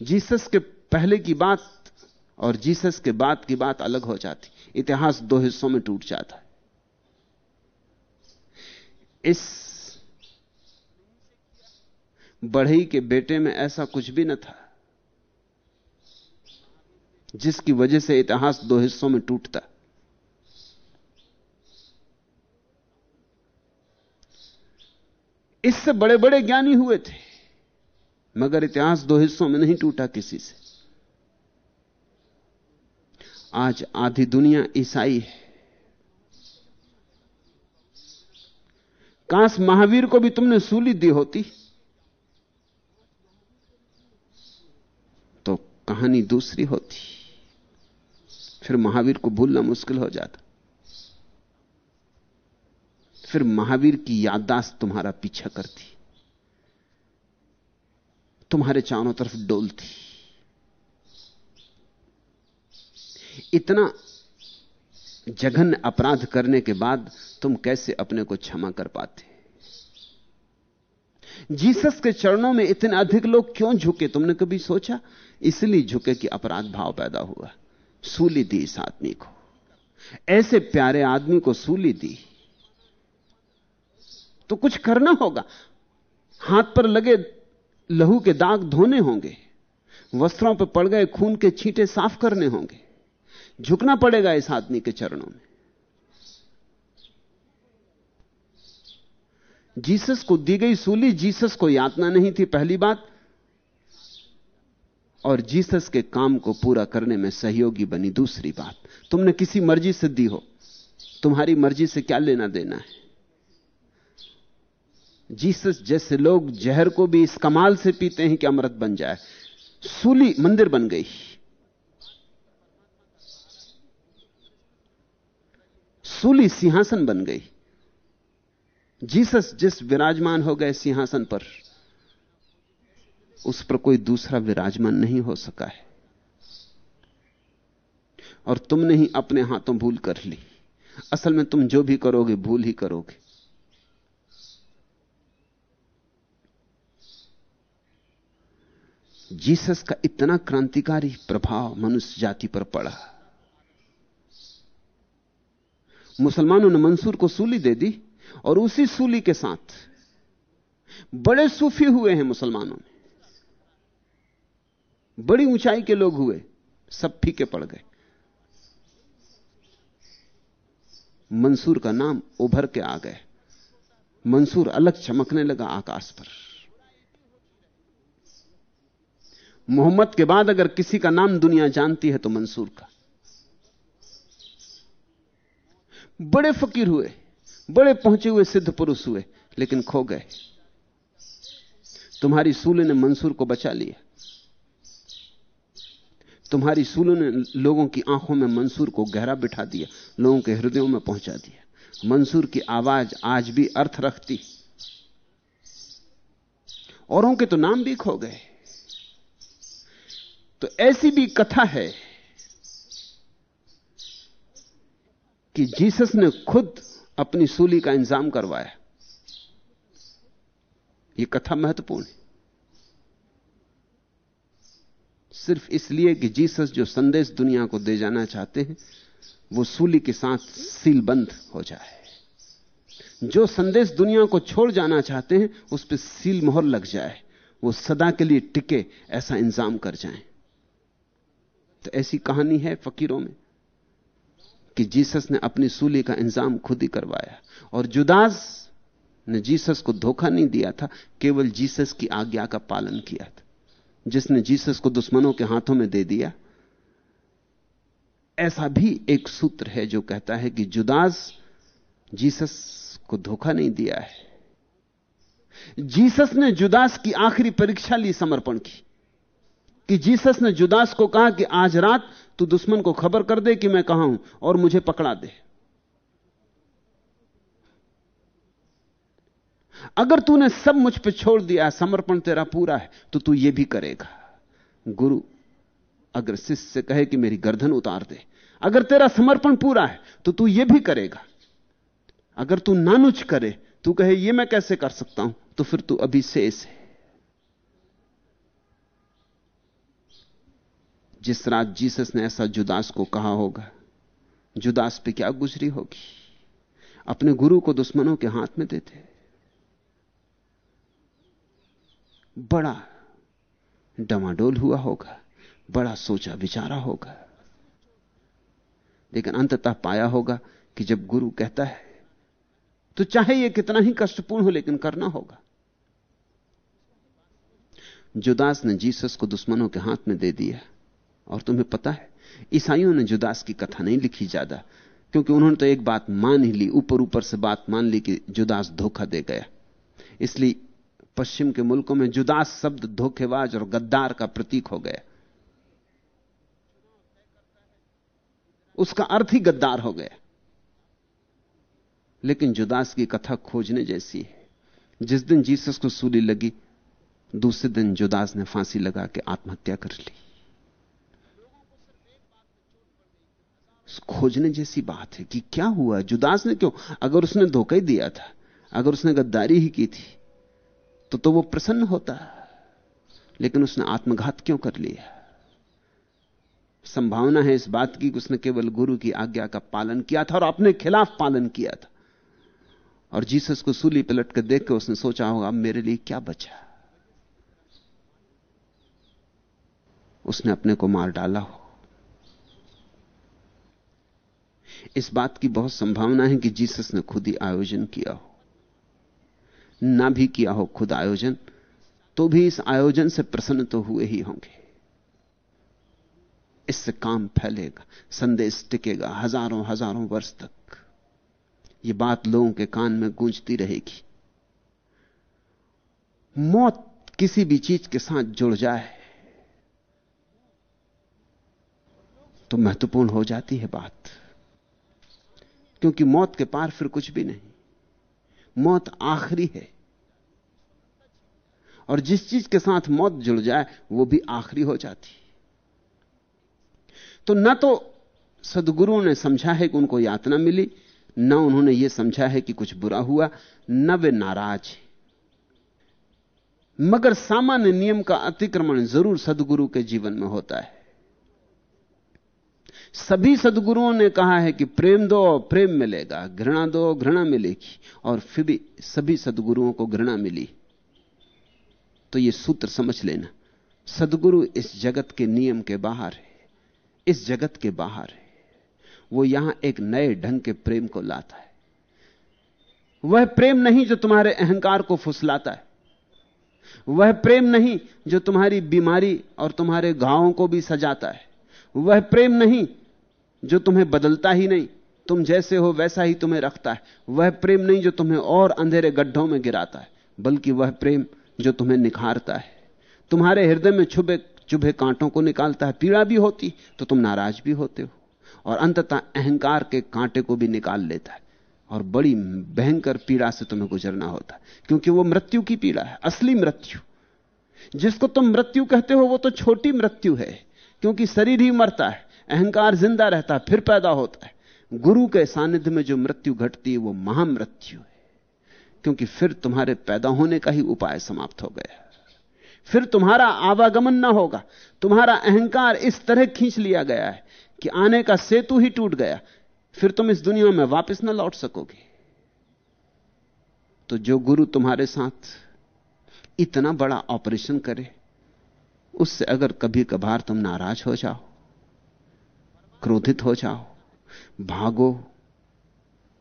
जीसस के पहले की बात और जीसस के बाद की बात अलग हो जाती। इतिहास दो हिस्सों में टूट जाता है। इस बढ़ई के बेटे में ऐसा कुछ भी न था, जिसकी वजह से इतिहास दो हिस्सों में टूटता। इससे बड़े बड़े ज्ञानी हुए थे, मगर इतिहास दो हिस्सों में नहीं टूटा किसी से। आज आधी दुनिया ईसाई है। काश महावीर को भी तुमने सूली दी होती। तो कहानी दूसरी होती। फिर महावीर को भूलना मुश्किल हो जाता। फिर महावीर की याददाश्त तुम्हारा पीछा करती। तुम्हारे चारों तरफ़ डोलती। इतना जघन्य अपराध करने के बाद तुम कैसे अपने को क्षमा कर पाते? जीसस के चरणों में इतने अधिक लोग क्यों झुके? तुमने कभी सोचा? इसलिए झुके कि अपराध भाव पैदा हुआ। सूली दी इस आदमी को। ऐसे प्यारे आदमी को सूली दी। तो कुछ करना होगा। हाथ पर लगे लहू के दाग धोने होंगे। वस्त्रों पर पड़ गए खून के छींटे साफ़ करने होंगे। झुकना पड़ेगा इस आदमी के चरणों में। जीसस को दी गई सूली, जीसस को यातना नहीं थी पहली बात। और जीसस के काम को पूरा करने में सहयोगी बनी दूसरी बात। तुमने किसी मर्ज़ी से दी हो। तुम्हारी मर्ज़ी से क्या लेना देना है? जीसस जैसे लोग जहर को भी इस कमाल से पीते हैं कि अमृत बन जाए। सूली मंदिर बन गई। सूली सिंहासन बन गई। जीसस जिस विराजमान हो गए सिंहासन पर, उस पर कोई दूसरा विराजमान नहीं हो सका है। और तुमने ही अपने हाथों भूल कर ली। असल में तुम जो भी करोगे, भूल ही करोगे। जीसस का इतना क्रांतिकारी प्रभाव मनुष्य जाति पर पड़ा। मुसलमानों ने मंसूर को सूली दे दी और उसी सूली के साथ बड़े सूफी हुए हैं मुसलमानों में। बड़ी ऊंचाई के लोग हुए, सब फीके पड़ गए। मंसूर का नाम उभर के आ गए। मंसूर अलग चमकने लगा आकाश पर। मोहम्मद के बाद अगर किसी का नाम दुनिया जानती है तो मंसूर का। बड़े फकीर हुए, बड़े पहुँचे हुए सिद्ध पुरुष हुए, लेकिन खो गए। तुम्हारी सूले ने मंसूर को बचा लिया। तुम्हारी सूलों ने लोगों की आँखों में मंसूर को गहरा बिठा दिया, लोगों के हृदयों में पहुँचा दिया। मंसूर की आवाज़ आज भी अर्थ रखती। औरों के तो नाम भी खो गए। तो ऐसी भी कथा है कि जीसस ने खुद अपनी सूली का इंतज़ाम करवाया। यह कथा महत्वपूर्ण है। सिर्फ़ इसलिए कि जीसस जो संदेश दुनिया को दे जाना चाहते हैं, वो सूली के साथ सीलबंद हो जाए। जो संदेश दुनिया को छोड़ जाना चाहते हैं, उस पर सील मोहर लग जाए। वो सदा के लिए टिके, ऐसा इंतज़ाम कर जाएँ। तो ऐसी कहानी है फकीरों में कि जीसस ने अपनी सूली का इंतज़ाम खुद ही करवाया। और जुदास ने जीसस को धोखा नहीं दिया था, केवल जीसस की आज्ञा का पालन किया था। जिसने जीसस को दुश्मनों के हाथों में दे दिया। ऐसा भी एक सूत्र है जो कहता है कि जुदास जीसस को धोखा नहीं दिया है। जीसस ने जुदास की आखिरी परीक्षा ली, समर्पण की। कि जीसस ने जुदास को कहा कि आज रात तू दुश्मन को खबर कर दे कि मैं कहाँ हूँ और मुझे पकड़ा दे। अगर तूने सब मुझ पर छोड़ दिया, समर्पण तेरा पूरा है तो तू ये भी करेगा। गुरु, अगर शिष्य से कहे कि मेरी गर्दन उतार दे, अगर तेरा समर्पण पूरा है तो तू ये भी करेगा। अगर तू नानुच करे, तू कहे, ये मैं कैसे कर सकता हूँ? तो फिर तू अभी शेष है। जिस रात जीसस ने ऐसा जुदास को कहा होगा, जुदास पे क्या गुजरी होगी? अपने गुरु को दुश्मनों के हाथ में देते। बड़ा डमाडोल हुआ होगा, बड़ा सोचा विचारा होगा। लेकिन अंततः पाया होगा कि जब गुरु कहता है तो चाहे यह कितना ही कष्टपूर्ण हो, लेकिन करना होगा। जुदास ने जीसस को दुश्मनों के हाथ में दे दिया। और तुम्हें पता है, ईसाइयों ने जुदास की कथा नहीं लिखी ज़्यादा, क्योंकि उन्होंने तो एक बात मान ही ली, ऊपर ऊपर से बात मान ली कि जुदास धोखा दे गया। इसलिए पश्चिम के मुल्कों में जुदास शब्द धोखेबाज और गद्दार का प्रतीक हो गया। उसका अर्थ ही गद्दार हो गया। लेकिन जुदास की कथा खोजने जैसी है। जिस दिन जीसस को सूली लगी, दूसरे दिन जुदास ने फांसी लगा के आत्महत्या कर ली। खोजने जैसी बात है कि क्या हुआ? जुदास ने क्यों? अगर उसने धोखा ही दिया था, अगर उसने गद्दारी ही की थी तो तो वो प्रसन्न होता। लेकिन उसने आत्मघात क्यों कर लिया? संभावना है इस बात की कि उसने केवल गुरु की आज्ञा का पालन किया था और अपने खिलाफ पालन किया था। और जीसस को सूली पलट कर देख कर उसने सोचा होगा, अब मेरे लिए क्या बचा? उसने अपने को मार डाला हो। इस बात की बहुत संभावना है कि जीसस ने खुद ही आयोजन किया हो। ना भी किया हो खुद आयोजन तो भी इस आयोजन से प्रसन्न तो हुए ही होंगे। इससे काम फैलेगा, संदेश टिकेगा हज़ारों हज़ारों वर्ष तक। यह बात लोगों के कान में गूंजती रहेगी। मौत किसी भी चीज़ के साथ जुड़ जाए तो महत्वपूर्ण हो जाती है बात। क्योंकि मौत के पार फिर कुछ भी नहीं। मौत आखिरी है। और जिस चीज़ के साथ मौत जुड़ जाए, वो भी आखिरी हो जाती तो न तो सदगुरुओं ने समझा है कि उनको यातना मिली, न उन्होंने यह समझा है कि कुछ बुरा हुआ, न वे नाराज़ मगर सामान्य नियम का अतिक्रमण ज़रूर सदगुरु के जीवन में होता है। सभी सदगुरुओं ने कहा है कि प्रेम दो और प्रेम मिलेगा, घृणा दो घृणा मिलेगी, और फिर भी सभी सदगुरुओं को घृणा मिली। तो यह सूत्र समझ लेना, सदगुरु इस जगत के नियम के बाहर है, इस जगत के बाहर है। वो यहाँ एक नए ढंग के प्रेम को लाता है। वह प्रेम नहीं जो तुम्हारे अहंकार को फुसलाता है। वह प्रेम नहीं जो तुम्हारी बीमारी और तुम्हारे घावों को भी सजाता है। वह प्रेम नहीं जो तुम्हें बदलता ही नहीं, तुम जैसे हो वैसा ही तुम्हें रखता है। वह प्रेम नहीं जो तुम्हें और अंधेरे गड्ढों में गिराता है, बल्कि वह प्रेम जो तुम्हें निखारता है। तुम्हारे हृदय में छुबे चुभे कांटों को निकालता है। पीड़ा भी होती तो तुम नाराज़ भी होते हो। और अंततः अहंकार के कांटे को भी निकाल लेता है। और बड़ी भयंकर पीड़ा से तुम्हें गुजरना होता है, क्योंकि वो मृत्यु की पीड़ा है, असली मृत्यु। जिसको तुम मृत्यु कहते हो, वो तो छोटी मृत्यु है, क्योंकि शरीर ही मरता है। अहंकार ज़िंदा रहता, फिर पैदा होता है। गुरु के सानिध्य में जो मृत्यु घटती है, वो महामृत्यु है। क्योंकि फिर तुम्हारे पैदा होने का ही उपाय समाप्त हो गया। फिर तुम्हारा आवागमन ना होगा। तुम्हारा अहंकार इस तरह खींच लिया गया है कि आने का सेतु ही टूट गया। फिर तुम इस दुनिया में वापस ना लौट सकोगे। तो जो गुरु तुम्हारे साथ इतना बड़ा ऑपरेशन करे, उससे अगर कभी कभार तुम नाराज़ हो जाओ क्रोधित हो जाओ। भागो।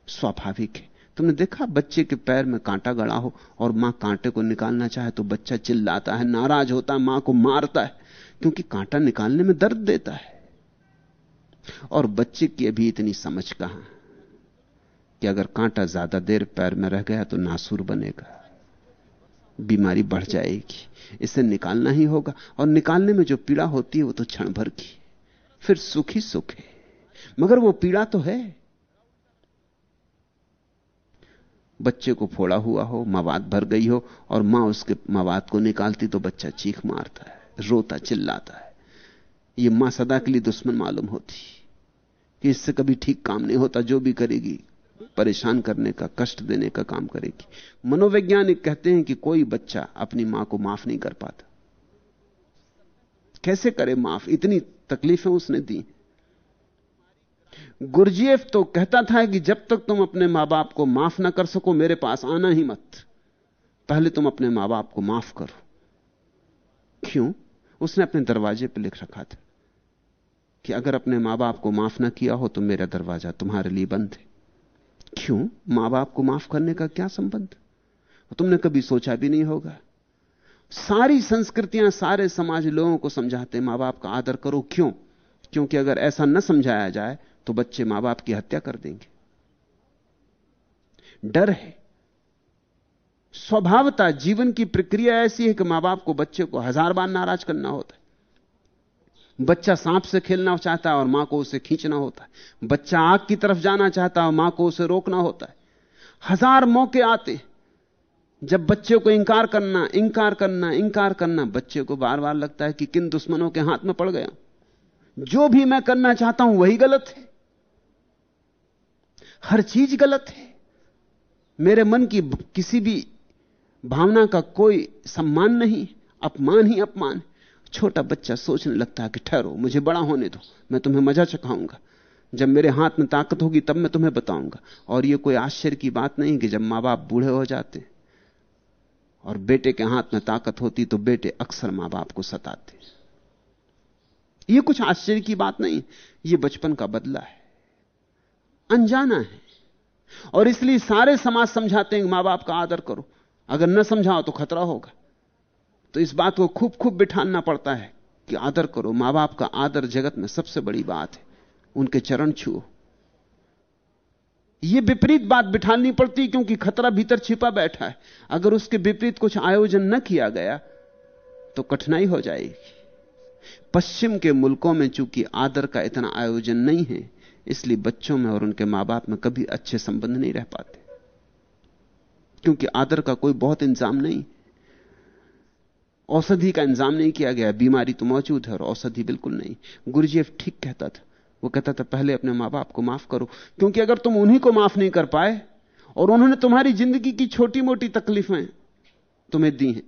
स्वाभाविक है। तुमने देखा, बच्चे के पैर में कांटा गड़ा हो और माँ कांटे को निकालना चाहे तो बच्चा चिल्लाता है, नाराज़ होता है, माँ को मारता है, क्योंकि कांटा निकालने में दर्द देता है। और बच्चे की अभी इतनी समझ कहाँ? कि अगर कांटा ज़्यादा देर पैर में रह गया तो नासूर बनेगा। बीमारी बढ़ जाएगी। इसे निकालना ही होगा। और निकालने में जो पीड़ा होती है वो तो क्षण भर की। फिर सुख ही सुख है। मगर वो पीड़ा तो है। बच्चे को फोड़ा हुआ हो, मवाद भर गई हो, और माँ उसके मवाद को निकालती तो बच्चा चीख मारता है, रोता, चिल्लाता है। ये माँ सदा के लिए दुश्मन मालूम होती कि इससे कभी ठीक काम नहीं होता, जो भी करेगी, परेशान करने का, कष्ट देने का काम करेगी। मनोवैज्ञानिक कहते हैं कि कोई बच्चा अपनी माँ को माफ़ नहीं कर पाता। कैसे करे माफ़? इतनी तकलीफें उसने दी। गुरजीएफ तो कहता था कि जब तक तुम अपने माँ बाप को माफ़ ना कर सको, मेरे पास आना ही मत। पहले तुम अपने माँ बाप को माफ़ करो। क्यों? उसने अपने दरवाजे पर लिख रखा था कि अगर अपने माँ बाप को माफ़ ना किया हो तो मेरा दरवाज़ा तुम्हारे लिए बंद है। क्यों? माँ बाप को माफ़ करने का क्या संबंध? तुमने कभी सोचा भी नहीं होगा। सारी संस्कृतियाँ सारे समाज लोगों को समझाते माँ बाप का आदर करो। क्यों? क्योंकि अगर ऐसा न समझाया जाए तो बच्चे माँ बाप की हत्या कर देंगे। डर है। स्वभावता जीवन की प्रक्रिया ऐसी है कि माँ बाप को बच्चे को हज़ार बार नाराज़ करना होता है। बच्चा सांप से खेलना चाहता है और माँ को उसे खींचना होता है। बच्चा आग की तरफ़ जाना चाहता है और माँ को उसे रोकना होता है। हज़ार मौके आते जब बच्चे को इंकार करना इंकार करना इंकार करना बच्चे को बार बार लगता है कि किन दुश्मनों के हाथ में पड़ गया। जो भी मैं करना चाहता हूँ, वही गलत है। हर चीज़ गलत है। मेरे मन की किसी भी भावना का कोई सम्मान नहीं, अपमान ही अपमान छोटा बच्चा सोचने लगता है कि ठहरो, मुझे बड़ा होने दो, मैं तुम्हें मज़ा चखाऊँगा। जब मेरे हाथ में ताकत होगी, तब मैं तुम्हें बताऊँगा। और यह कोई आश्चर्य की बात नहीं कि जब माँ बाप बूढ़े हो जाते और बेटे के हाथ में ताकत होती तो बेटे अक्सर माँ बाप को सताते। यह कुछ आश्चर्य की बात नहीं यह बचपन का बदला है। अनजाना है। और इसलिए सारे समाज समझाते हैं माँ बाप का आदर करो। अगर न समझाओ तो खतरा होगा। तो इस बात को खूब खूब बिठानना पड़ता है कि आदर करो। माँ बाप का आदर जगत में सबसे बड़ी बात है। उनके चरण छुओ। यह विपरीत बात बिठानी पड़ती क्योंकि खतरा भीतर छिपा बैठा है। अगर उसके विपरीत कुछ आयोजन न किया गया तो कठिनाई हो जाएगी। पश्चिम के मुल्कों में चूँकि आदर का इतना आयोजन नहीं है, इसलिए बच्चों में और उनके माँ बाप में कभी अच्छे संबंध नहीं रह पाते। क्योंकि आदर का कोई बहुत इंतज़ाम नहीं। औषधि का इंतज़ाम नहीं किया गया, बीमारी तो मौजूद है और औषधि बिल्कुल नहीं। गुरुजीएफ ठीक कहता था। वो कहता था, पहले अपने माँ बाप को माफ़ करो, क्योंकि अगर तुम उन्हीं को माफ़ नहीं कर पाए, और उन्होंने तुम्हारी ज़िंदगी की छोटी मोटी तकलीफें तुम्हें दी हैं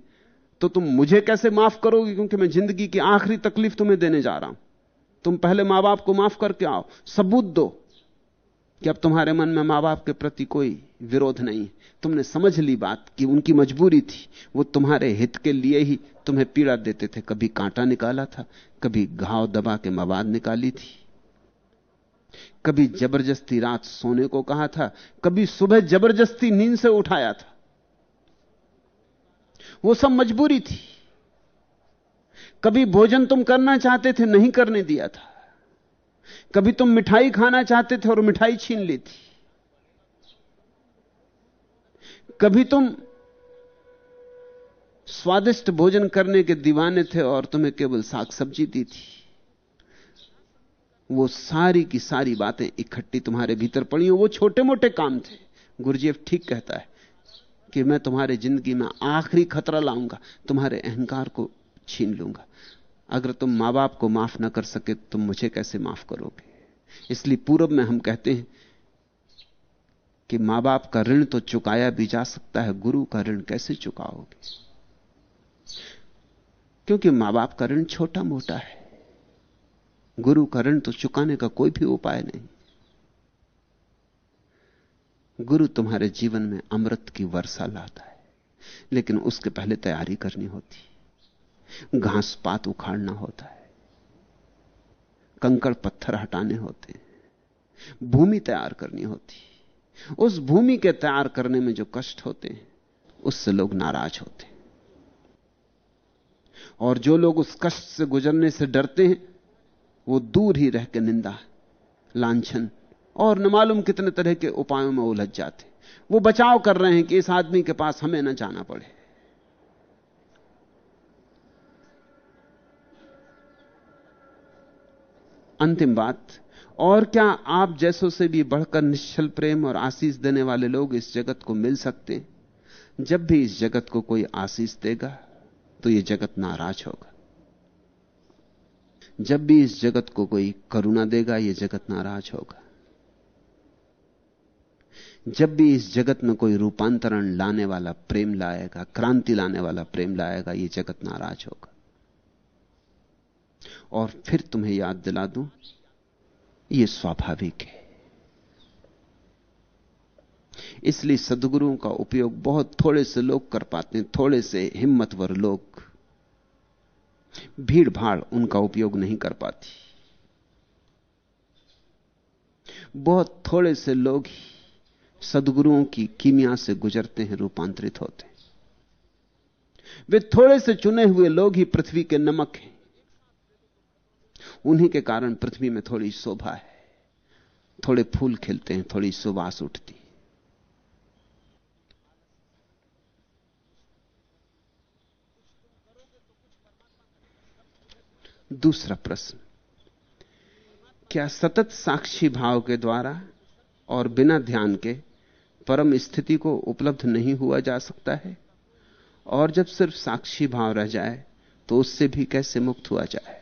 तो तुम मुझे कैसे माफ़ करोगे, क्योंकि मैं ज़िंदगी की आखिरी तकलीफ़ तुम्हें देने जा रहा हूँ? तुम पहले माँ बाप को माफ़ करके आओ, सबूत दो कि अब तुम्हारे मन में माँ बाप के प्रति कोई विरोध नहीं तुमने समझ ली बात कि उनकी मजबूरी थी, वो तुम्हारे हित के लिए ही तुम्हें पीड़ा देते थे, कभी कांटा निकाला था, कभी घाव दबा के मवाद निकाली थी। कभी ज़बरदस्ती रात सोने को कहा था, कभी सुबह ज़बरदस्ती नींद से उठाया था। वो सब मजबूरी थी। कभी भोजन तुम करना चाहते थे, नहीं करने दिया था। कभी तुम मिठाई खाना चाहते थे और मिठाई छीन ली थी। कभी तुम स्वादिष्ट भोजन करने के दीवाने थे और तुम्हें केवल साग सब्ज़ी दी थी। वो सारी की सारी बातें इकट्ठी तुम्हारे भीतर पड़ी हो। वो छोटे मोटे काम थे। गुरुजीफ ठीक कहता है कि मैं तुम्हारे ज़िंदगी में आखिरी खतरा लाऊँगा, तुम्हारे अहंकार को छीन लूँगा। अगर तुम माँ बाप को माफ़ ना कर सके, तुम मुझे कैसे माफ़ करोगे? इसलिए पूर्व में हम कहते हैं कि माँ बाप का ऋण तो चुकाया भी जा सकता है, गुरु का ऋण कैसे चुकाओगे? क्योंकि माँ बाप का ऋण छोटा मोटा है। गुरु का ऋण तो चुकाने का कोई भी उपाय नहीं। गुरु तुम्हारे जीवन में अमृत की वर्षा लाता है, लेकिन उसके पहले तैयारी करनी होती। घास पात उखाड़ना होता है, कंकड़ पत्थर हटाने होते हैं भूमि तैयार करनी होती। उस भूमि के तैयार करने में जो कष्ट होते हैं उससे लोग नाराज़ होते। हैं और जो लोग उस कष्ट से गुजरने से डरते हैं वो दूर ही रहकर निंदा, लांछन, और न मालूम कितने तरह के उपायों में उलझ जाते। वो बचाव कर रहे हैं कि इस आदमी के पास हमें न जाना पड़े। अंतिम बात, और क्या आप जैसों से भी बढ़कर निश्चल प्रेम और आशीष देने वाले लोग इस जगत को मिल सकते जब भी इस जगत को कोई आशीष देगा तो यह जगत नाराज़ होगा। जब भी इस जगत को कोई करुणा देगा यह जगत नाराज़ होगा। जब भी इस जगत में कोई रूपांतरण लाने वाला प्रेम लाएगा, क्रांति लाने वाला प्रेम लाएगा यह जगत नाराज़ होगा। और फिर तुम्हें याद दिला दूँ यह स्वाभाविक है। इसलिए सदगुरुओं का उपयोग बहुत थोड़े से लोग कर पाते हैं, थोड़े से हिम्मतवर लोग। भीड़ भाड़ उनका उपयोग नहीं कर पाती। बहुत थोड़े से लोग ही सदगुरुओं की कीमिया से गुजरते हैं, रूपांतरित होते हैं। वे थोड़े से चुने हुए लोग ही पृथ्वी के नमक हैं। उन्हीं के कारण पृथ्वी में थोड़ी शोभा है। थोड़े फूल खिलते हैं, थोड़ी सुबास उठती दूसरा प्रश्न। क्या सतत साक्षी भाव के द्वारा और बिना ध्यान के परम स्थिति को उपलब्ध नहीं हुआ जा सकता है? और जब सिर्फ़ साक्षी भाव रह जाए तो उससे भी कैसे मुक्त हुआ जाए?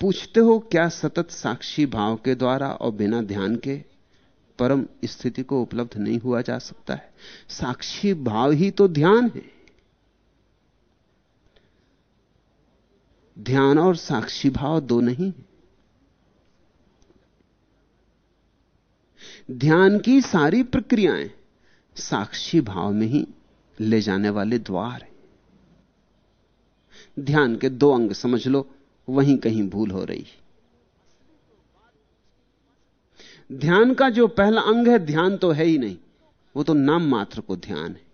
पूछते हो, क्या सतत साक्षी भाव के द्वारा और बिना ध्यान के परम स्थिति को उपलब्ध नहीं हुआ जा सकता है? साक्षी भाव ही तो ध्यान है। ध्यान और साक्षी भाव दो नहीं। ध्यान की सारी प्रक्रियाएँ साक्षी भाव में ही ले जाने वाले द्वार हैं। ध्यान के दो अंग समझ लो, वहीं कहीं भूल हो रही। ध्यान का जो पहला अंग है, ध्यान तो है ही नहीं, वो तो नाम मात्र को ध्यान है।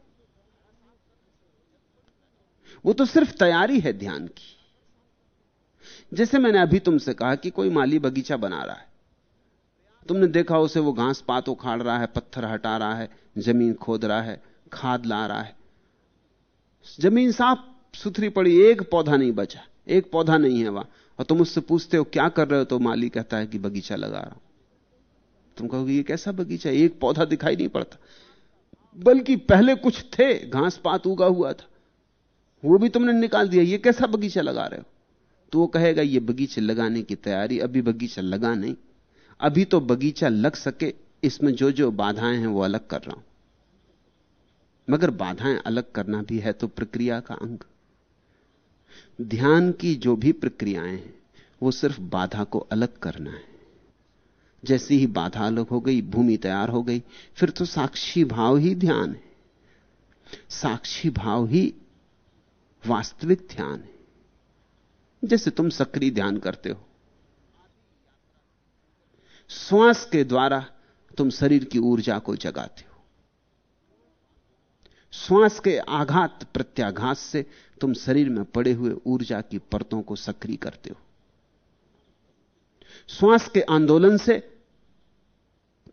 वो तो सिर्फ़ तैयारी है ध्यान की। जैसे मैंने अभी तुमसे कहा कि कोई माली बगीचा बना रहा है। तुमने देखा उसे वो घास पात उखाड़ रहा है, पत्थर हटा रहा है, ज़मीन खोद रहा है, खाद ला रहा है। ज़मीन साफ़ सुथरी पड़ी, एक पौधा नहीं बचा, एक पौधा नहीं है वहाँ। और तुम उससे पूछते हो, क्या कर रहे हो? तो माली कहता है कि बगीचा लगा रहा हूँ। तुम कहोगे, ये कैसा बगीचा एक पौधा दिखाई नहीं पड़ता। बल्कि पहले कुछ थे, घास पात उगा हुआ था। वो भी तुमने निकाल दिया, ये कैसा बगीचा लगा रहे हो? तो वो कहेगा, ये बगीचे लगाने की तैयारी, अभी बगीचा लगा नहीं। अभी तो बगीचा लग सके, इसमें जो जो बाधाएँ हैं वो अलग कर रहा हूँ। मगर बाधाएँ अलग करना भी है तो प्रक्रिया का अंग। ध्यान की जो भी प्रक्रियाएँ हैं, वो सिर्फ़ बाधा को अलग करना है। जैसी ही बाधा अलग हो गई, भूमि तैयार हो गई, फिर तो साक्षी भाव ही ध्यान है। साक्षी भाव ही वास्तविक ध्यान है। जैसे तुम सक्रिय ध्यान करते हो। श्वास के द्वारा तुम शरीर की ऊर्जा को जगाते हो। श्वास के आघात प्रत्याघात से तुम शरीर में पड़े हुए ऊर्जा की परतों को सक्रिय करते हो। श्वास के आंदोलन से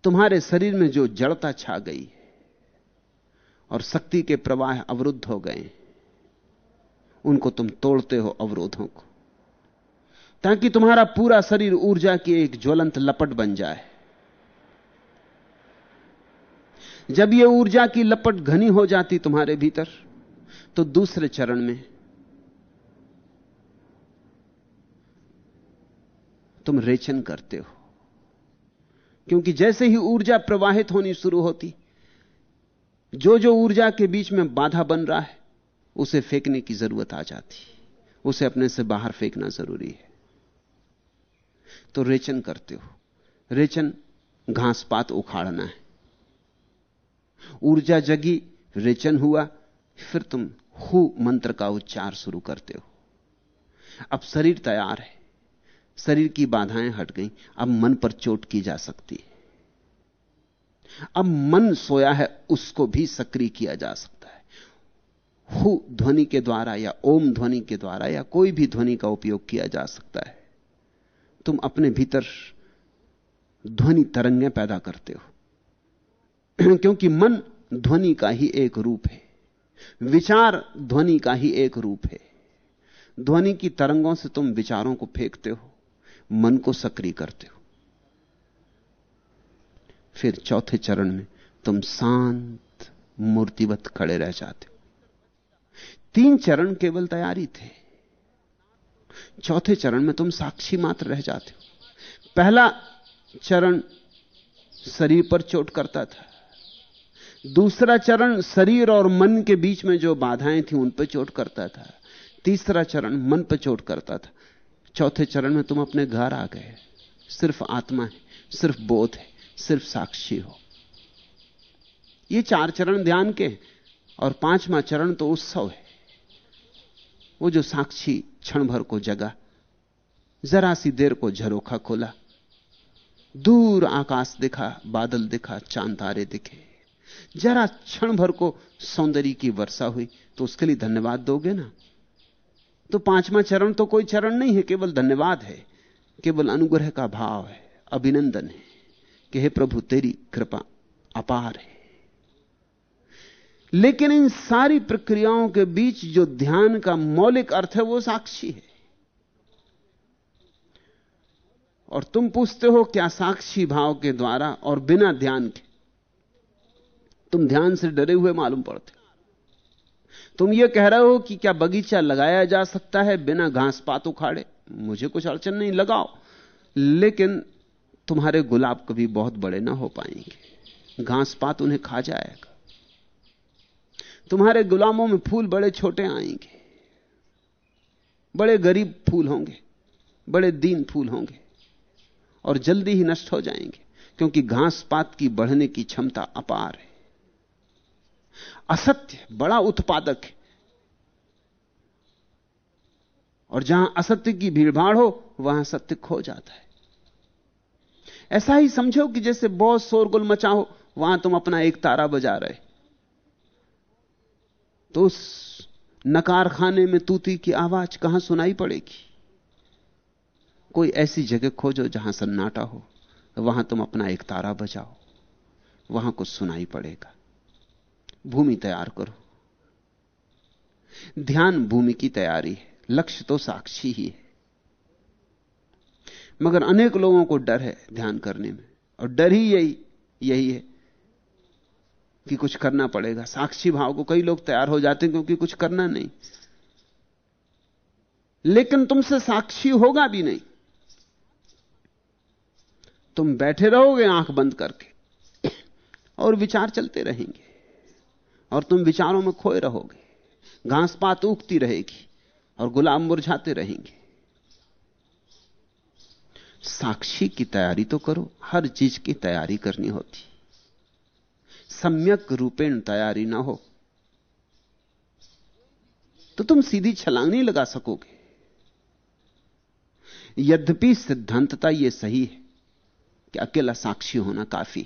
तुम्हारे शरीर में जो जड़ता छा गई और शक्ति के प्रवाह अवरुद्ध हो गए उनको तुम तोड़ते हो अवरोधों को। ताकि तुम्हारा पूरा शरीर ऊर्जा की एक ज्वलंत लपट बन जाए। जब यह ऊर्जा की लपट घनी हो जाती तुम्हारे भीतर तो दूसरे चरण में तुम रेचन करते हो। क्योंकि जैसे ही ऊर्जा प्रवाहित होनी शुरू होती जो जो ऊर्जा के बीच में बाधा बन रहा है, उसे फेंकने की ज़रूरत आ जाती। उसे अपने से बाहर फेंकना ज़रूरी है। तो रेचन करते हो। रेचन घास पात उखाड़ना है। ऊर्जा जगी रेचन हुआ, फिर तुम हु मंत्र का उच्चार शुरू करते हो। अब शरीर तैयार है। शरीर की बाधाएँ हट गई। अब मन पर चोट की जा सकती है। अब मन सोया है, उसको भी सक्रिय किया जा सकता है। हु ध्वनि के द्वारा या ओम ध्वनि के द्वारा या कोई भी ध्वनि का उपयोग किया जा सकता है। तुम अपने भीतर ध्वनि तरंगें पैदा करते हो। क्योंकि मन ध्वनि का ही एक रूप है। विचार ध्वनि का ही एक रूप है। ध्वनि की तरंगों से तुम विचारों को फेंकते हो, मन को सक्रिय करते हो। फिर चौथे चरण में तुम शांत, मूर्तिवत खड़े रह जाते हो। तीन चरण केवल तैयारी थे। चौथे चरण में तुम साक्षी मात्र रह जाते हो। पहला चरण शरीर पर चोट करता था। दूसरा चरण शरीर और मन के बीच में जो बाधाएँ थी, उन पर चोट करता था। तीसरा चरण मन पर चोट करता था। चौथे चरण में तुम अपने घर आ गए। सिर्फ़ आत्मा है, सिर्फ़ बोध है, सिर्फ़ साक्षी हो। ये चार चरण ध्यान के और पांचवा चरण तो उत्सव है। वो जो साक्षी क्षण भर को जगा, जरा सी देर को झरोखा खोला। दूर आकाश दिखा, बादल दिखा, चाँद तारे दिखे। जरा क्षण भर को सौंदर्य की वर्षा हुई तो उसके लिए धन्यवाद दोगे ना? तो पांचवा चरण तो कोई चरण नहीं है, केवल धन्यवाद है। केवल अनुग्रह का भाव है, अभिनंदन है। कि हे प्रभु, तेरी कृपा अपार है। लेकिन इन सारी प्रक्रियाओं के बीच जो ध्यान का मौलिक अर्थ है, वो साक्षी है। और तुम पूछते हो, क्या साक्षी भाव के द्वारा और बिना ध्यान के? तुम ध्यान से डरे हुए मालूम पड़ते हो। तुम यह कह रहे हो कि क्या बगीचा लगाया जा सकता है बिना घास पात उखाड़े? मुझे कुछ अड़चन नहीं, लगाओ। लेकिन तुम्हारे गुलाब कभी बहुत बड़े ना हो पाएँगे। घास पात उन्हें खा जाएगा। तुम्हारे गुलामों में फूल बड़े छोटे आएँगे। बड़े गरीब फूल होंगे, बड़े दीन फूल होंगे और जल्दी ही नष्ट हो जाएँगे, क्योंकि घास पात की बढ़ने की क्षमता अपार है। असत्य बड़ा उत्पादक है। और जहाँ असत्य की भीड़भाड़ हो, वहाँ सत्य खो जाता है। ऐसा ही समझो कि जैसे बहुत शोरगुल मचा हो, वहाँ तुम अपना एक तारा बजा रहे तो उस नकार खाने में तूती की आवाज़ कहाँ सुनाई पड़ेगी? कोई ऐसी जगह खोजो जहाँ सन्नाटा हो, वहाँ तुम अपना एक तारा बजाओ, वहाँ कुछ सुनाई पड़ेगा। भूमि तैयार करो। ध्यान भूमि की तैयारी है, लक्ष्य तो साक्षी ही है। मगर अनेक लोगों को डर है ध्यान करने में, और डर ही यही यही है कि कुछ करना पड़ेगा। साक्षी भाव को कई लोग तैयार हो जाते हैं क्योंकि कुछ करना नहीं। लेकिन तुमसे साक्षी होगा भी नहीं। तुम बैठे रहोगे आँख बंद करके, और विचार चलते रहेंगे, और तुम विचारों में खोए रहोगे। घास पात उगती रहेगी, और गुलाब मुरझाते रहेंगे। साक्षी की तैयारी तो करो, हर चीज़ की तैयारी करनी होती। सम्यक रूपेण तैयारी ना हो तो तुम सीधी छलांग नहीं लगा सकोगे। यद्यपि सिद्धांतता यह सही है कि अकेला साक्षी होना काफ़ी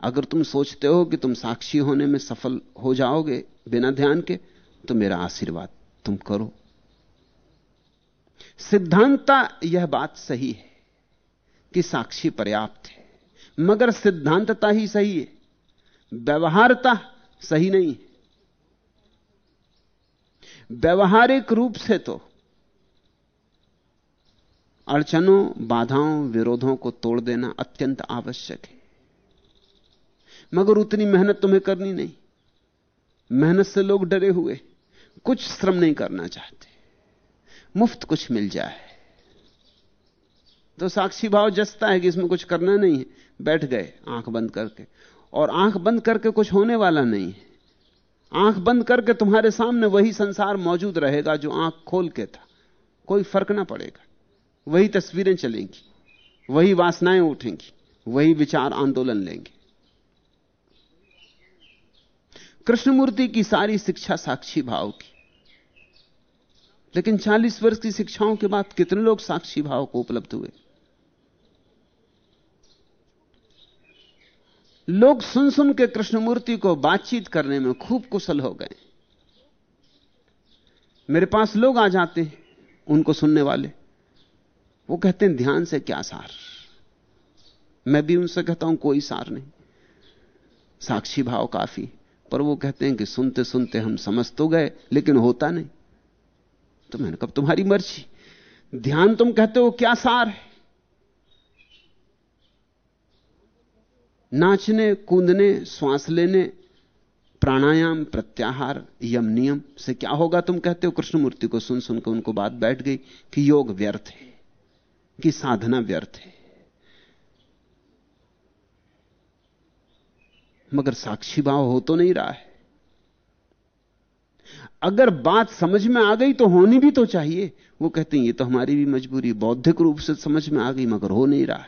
अगर तुम सोचते हो कि तुम साक्षी होने में सफल हो जाओगे बिना ध्यान के तो मेरा आशीर्वाद तुम करो। सिद्धांतता यह बात सही है कि साक्षी पर्याप्त है। मगर सिद्धांतता ही सही है। व्यवहारता सही नहीं है। व्यवहारिक रूप से तो अड़चनों, बाधाओं, विरोधों को तोड़ देना अत्यंत आवश्यक है। मगर उतनी मेहनत तुम्हें करनी नहीं। मेहनत से लोग डरे हुए। कुछ श्रम नहीं करना चाहते। मुफ़्त कुछ मिल जाए। तो साक्षी भाव जसता है कि इसमें कुछ करना नहीं है। बैठ गए आँख बंद करके। और आँख बंद करके कुछ होने वाला नहीं है। आँख बंद करके तुम्हारे सामने वही संसार मौजूद रहेगा जो आँख खोल के था। कोई फ़र्क ना पड़ेगा। वही तस्वीरें चलेंगी। वही वासनाएँ उठेंगी। वही विचार आंदोलन लेंगे। कृष्णमूर्ति की सारी शिक्षा साक्षी भाव की। लेकिन 40 वर्ष की शिक्षाओं के बाद कितने लोग साक्षी भाव को उपलब्ध हुए? लोग सुन सुन के कृष्णमूर्ति को बातचीत करने में खूब कुशल हो गए। मेरे पास लोग आ जाते हैं, उनको सुनने वाले। वो कहते हैं, ध्यान से क्या सार? मैं भी उनसे कहता हूँ, कोई सार नहीं। साक्षी भाव काफ़ी, पर वो कहते हैं कि सुनते सुनते हम समझ तो गए, लेकिन होता नहीं। तो मैंने कब तुम्हारी मर्ज़ी। ध्यान तुम कहते हो, क्या सार है? नाचने, कूदने, श्वास लेने, प्राणायाम, प्रत्याहार, यम नियम, से क्या होगा तुम कहते हो? कृष्णमूर्ति को सुन सुनकर उनको बात बैठ गई कि योग व्यर्थ है, कि साधना व्यर्थ है। मगर साक्षी भाव हो तो नहीं रहा है। अगर बात समझ में आ गई तो होनी भी तो चाहिए। वो कहते हैं, ये तो हमारी भी मजबूरी, बौद्धिक रूप से समझ में आ गई, मगर हो नहीं रहा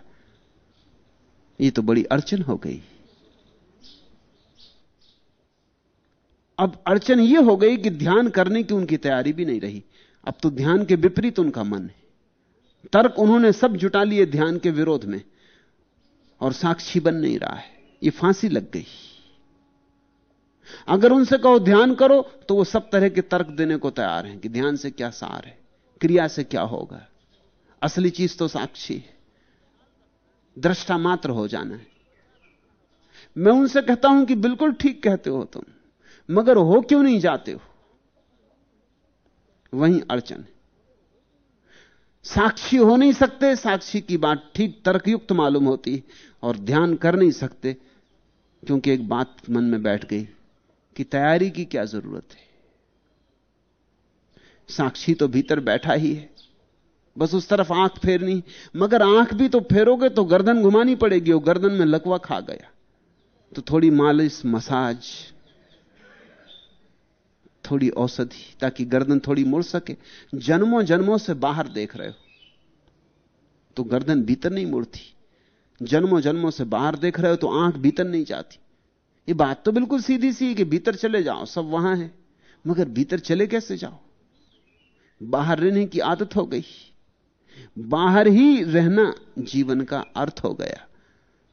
ये तो बड़ी अड़चन हो गई। अब अड़चन ये हो गई कि ध्यान करने की उनकी तैयारी भी नहीं रही। अब तो ध्यान के विपरीत उनका मन है। तर्क उन्होंने सब जुटा लिए ध्यान के विरोध में। और साक्षी बन नहीं रहा है। ये फांसी लग गई। अगर उनसे कहो ध्यान करो तो वो सब तरह के तर्क देने को तैयार हैं कि ध्यान से क्या सार है, क्रिया से क्या होगा। असली चीज़ तो साक्षी है। दृष्टा मात्र हो जाना है। मैं उनसे कहता हूँ कि बिल्कुल ठीक कहते हो तुम, मगर हो क्यों नहीं जाते हो? वहीं अड़चन है। साक्षी हो नहीं सकते, साक्षी की बात ठीक तर्कयुक्त मालूम होती और ध्यान कर नहीं सकते, क्योंकि एक बात मन में बैठ गई कि तैयारी की क्या ज़रूरत है। साक्षी तो भीतर बैठा ही है। बस उस तरफ़ आँख फेरनी। मगर आँख भी तो फेरोगे तो गर्दन घुमानी पड़ेगी और गर्दन में लकवा खा गया। तो थोड़ी मालिश, मसाज, थोड़ी औषधि, ताकि गर्दन थोड़ी मुड़ सके। जन्मों जन्मों से बाहर देख रहे हो तो गर्दन भीतर नहीं मुड़ती। जन्मों जन्मों से बाहर देख रहे हो तो आँख भीतर नहीं जाती। ये बात तो बिल्कुल सीधी सी कि भीतर चले जाओ, सब वहाँ है। मगर भीतर चले कैसे जाओ? बाहर रहने की आदत हो गई। बाहर ही रहना जीवन का अर्थ हो गया।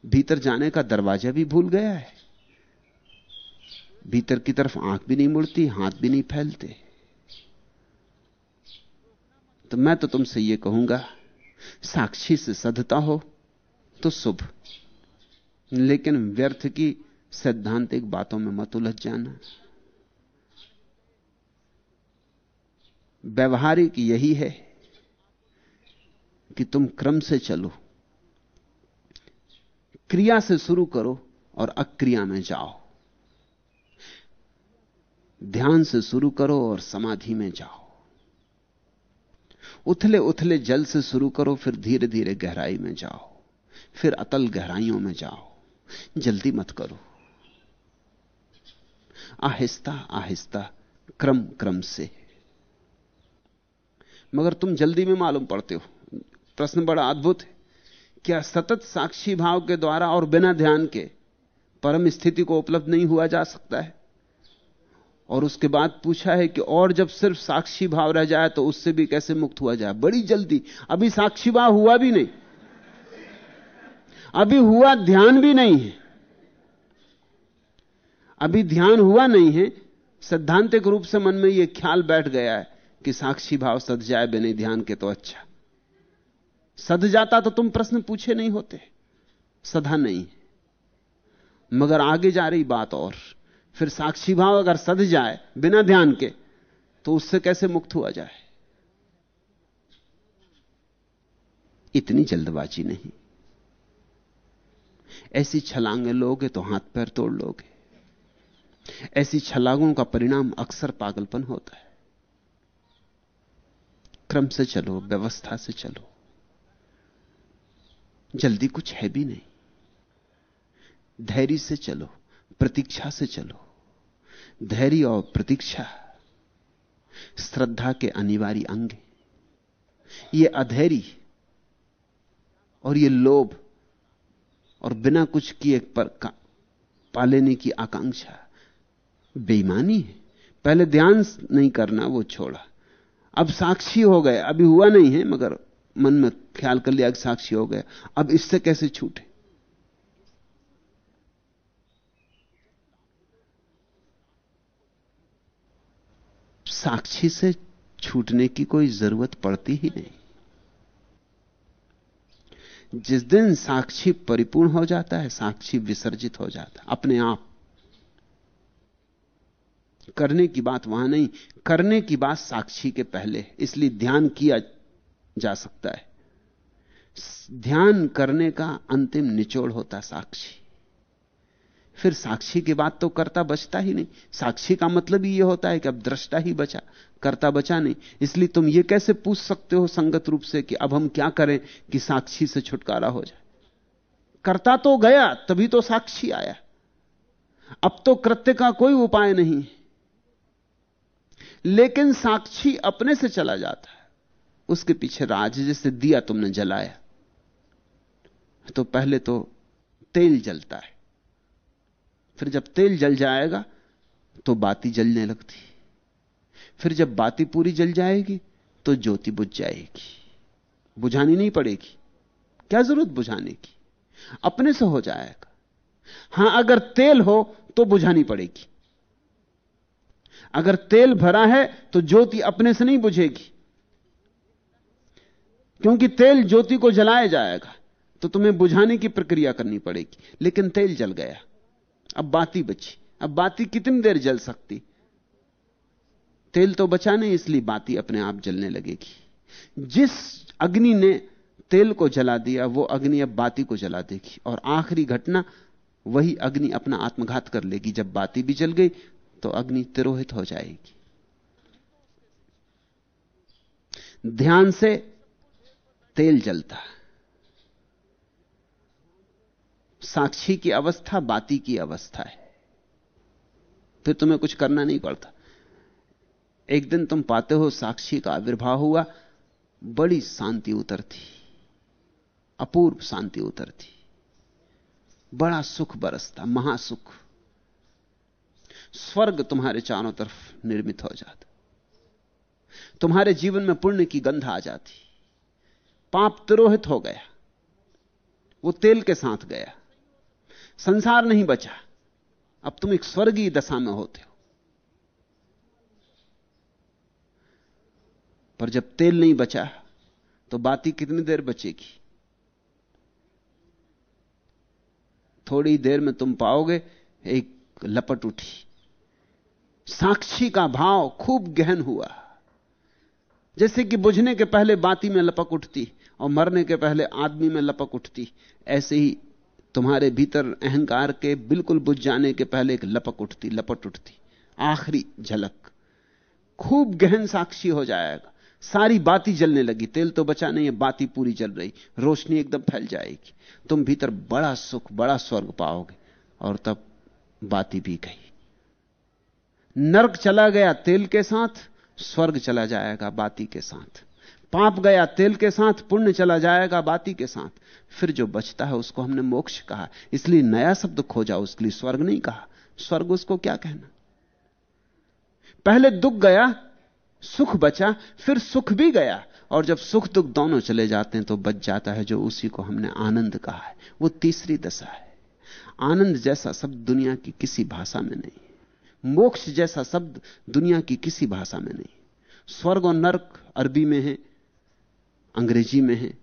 भीतर जाने का दरवाज़ा भी भूल गया है। भीतर की तरफ़ आँख भी नहीं मुड़ती, हाथ भी नहीं फैलते। तो मैं तो तुमसे यह कहूँगा, साक्षी से सधता हो तो शुभ। लेकिन व्यर्थ की सैद्धांतिक बातों में मत उलझ जाना। व्यवहारिक यही है कि तुम क्रम से चलो। क्रिया से शुरू करो और अक्रिया में जाओ। ध्यान से शुरू करो और समाधि में जाओ। उथले उथले जल से शुरू करो, फिर धीरे धीरे गहराई में जाओ। फिर अतल गहराइयों में जाओ। जल्दी मत करो। आहिस्ता आहिस्ता, क्रम क्रम से। मगर तुम जल्दी में मालूम पड़ते हो। प्रश्न बड़ा अद्भुत है। क्या सतत साक्षी भाव के द्वारा और बिना ध्यान के परम स्थिति को उपलब्ध नहीं हुआ जा सकता है? और उसके बाद पूछा है कि और जब सिर्फ़ साक्षी भाव रह जाए तो उससे भी कैसे मुक्त हुआ जाए? बड़ी जल्दी। अभी साक्षी भाव हुआ भी नहीं। अभी हुआ ध्यान भी नहीं है। अभी ध्यान हुआ नहीं है। सैद्धांतिक रूप से मन में यह ख्याल बैठ गया है कि साक्षी भाव सद जाए, बिना ध्यान के तो अच्छा। सद जाता तो तुम प्रश्न पूछे नहीं होते। सदा नहीं। मगर आगे जा रही बात और। फिर साक्षी भाव अगर सद जाए बिना ध्यान के तो उससे कैसे मुक्त हुआ जाए? इतनी जल्दबाजी नहीं। ऐसी छलांगे लोगे तो हाथ पैर तोड़ लोगे। ऐसी छलांगों का परिणाम अक्सर पागलपन होता है। क्रम से चलो, व्यवस्था से चलो। जल्दी कुछ है भी नहीं। धैर्य से चलो, प्रतीक्षा से चलो। धैर्य और प्रतीक्षा श्रद्धा के अनिवार्य अंग ये अधैर्य और ये लोभ और बिना कुछ किए पर पा लेने की आकांक्षा। बेईमानी है। पहले ध्यान नहीं करना, वो छोड़ा। अब साक्षी हो गए। अभी हुआ नहीं है, मगर मन में ख्याल कर लिया कि साक्षी हो गया। अब इससे कैसे छूटे? साक्षी से छूटने की कोई ज़रूरत पड़ती ही नहीं। जिस दिन साक्षी परिपूर्ण हो जाता है, साक्षी विसर्जित हो जाता है, अपने आप। करने की बात वहाँ नहीं। करने की बात साक्षी के पहले इसलिए ध्यान किया जा सकता है। ध्यान करने का अंतिम निचोड़ होता साक्षी। फिर साक्षी की बात तो करता बचता ही नहीं। साक्षी का मतलब ही यह होता है कि अब दृष्टा ही बचा, करता बचा नहीं। इसलिए तुम यह कैसे पूछ सकते हो संगत रूप से कि अब हम क्या करें कि साक्षी से छुटकारा हो जाए? करता तो गया, तभी तो साक्षी आया। अब तो कृत्य का कोई उपाय नहीं लेकिन साक्षी अपने से चला जाता है। उसके पीछे राज जैसे दिया तुमने जलाया। तो पहले तो तेल जलता है। फिर जब तेल जल जाएगा तो बाती जलने लगती। फिर जब बाती पूरी जल जाएगी तो ज्योति बुझ जाएगी। बुझानी नहीं पड़ेगी। क्या ज़रूरत बुझाने की? अपने से हो जाएगा। हाँ, अगर तेल हो तो बुझानी पड़ेगी। अगर तेल भरा है तो ज्योति अपने से नहीं बुझेगी। क्योंकि तेल ज्योति को जलाया जाएगा तो तुम्हें बुझाने की प्रक्रिया करनी पड़ेगी। लेकिन तेल जल गया। अब बाती बची। अब बाती कितनी देर जल सकती? तेल तो बचा नहीं, इसलिए बाती अपने आप जलने लगेगी। जिस अग्नि ने तेल को जला दिया, वो अग्नि अब बाती को जला देगी। और आखिरी घटना, वही अग्नि अपना आत्मघात कर लेगी। जब बाती भी जल गई तो अग्नि तिरोहित हो जाएगी। ध्यान से तेल जलता साक्षी की अवस्था, बाती की अवस्था है। फिर तुम्हें कुछ करना नहीं पड़ता। एक दिन तुम पाते हो साक्षी का आविर्भाव हुआ, बड़ी शांति उतरती अपूर्व शांति उतरती बड़ा सुख बरसता महासुख। स्वर्ग तुम्हारे चारों तरफ़ निर्मित हो जाता। तुम्हारे जीवन में पुण्य की गंध आ जाती। पाप तिरोहित हो गया। वो तेल के साथ गया। संसार नहीं बचा। अब तुम एक स्वर्गीय दशा में होते हो। पर जब तेल नहीं बचा तो बाती कितनी देर बचेगी? थोड़ी देर में तुम पाओगे, एक लपट उठी। साक्षी का भाव खूब गहन हुआ। जैसे कि बुझने के पहले बाती में लपक उठती और मरने के पहले आदमी में लपक उठती, ऐसे ही तुम्हारे भीतर अहंकार के बिल्कुल बुझ जाने के पहले एक लपक उठती, लपट उठती, आखिरी झलक। खूब गहन साक्षी हो जाएगा। सारी बाती जलने लगी, तेल तो बचा नहीं है बाती पूरी जल रही, रोशनी एकदम फैल जाएगी। तुम भीतर बड़ा सुख, बड़ा स्वर्ग पाओगे, और तब बाती भी गई। नरक चला गया तेल के साथ स्वर्ग चला जाएगा बाती के साथ। पाप गया तेल के साथ, पुण्य चला जाएगा बाती के साथ। फिर जो बचता है उसको हमने मोक्ष कहा। इसलिए नया शब्द खोजा, उसके लिए स्वर्ग नहीं कहा। स्वर्ग उसको क्या कहना? पहले दुख गया, सुख बचा, फिर सुख भी गया। और जब सुख दुख दोनों चले जाते हैं तो बच जाता है जो उसी को हमने आनंद कहा है। वो तीसरी दशा है। आनंद जैसा शब्द दुनिया की किसी भाषा में नहीं मोक्ष जैसा शब्द दुनिया की किसी भाषा में नहीं। स्वर्ग और नर्क अरबी में है, अंग्रेज़ी में है,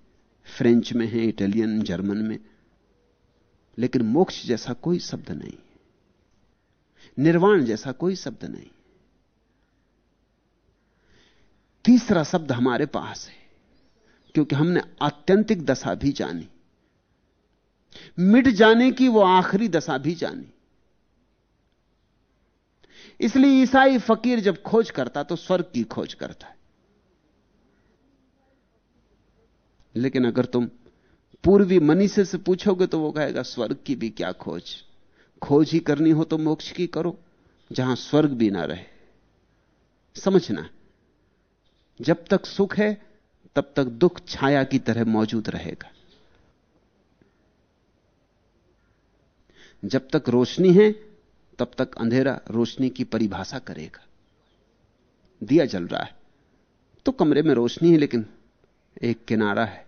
फ्रेंच में है, इटालियन, जर्मन में। लेकिन मोक्ष जैसा कोई शब्द नहीं। निर्वाण जैसा कोई शब्द नहीं। तीसरा शब्द हमारे पास है, क्योंकि हमने आत्यंतिक दशा भी जानी। मिट जाने की वो आखिरी दशा भी जानी। इसलिए ईसाई फकीर जब खोज करता तो स्वर्ग की खोज करता है। लेकिन अगर तुम पूर्वी मनीषे से पूछोगे तो वो कहेगा, स्वर्ग की भी क्या खोज? खोज ही करनी हो तो मोक्ष की करो, जहाँ स्वर्ग भी ना रहे। समझना जब तक सुख है, तब तक दुख छाया की तरह मौजूद रहेगा। जब तक रोशनी है तब तक अंधेरा रोशनी की परिभाषा करेगा। दिया जल रहा है तो कमरे में रोशनी है, लेकिन एक किनारा है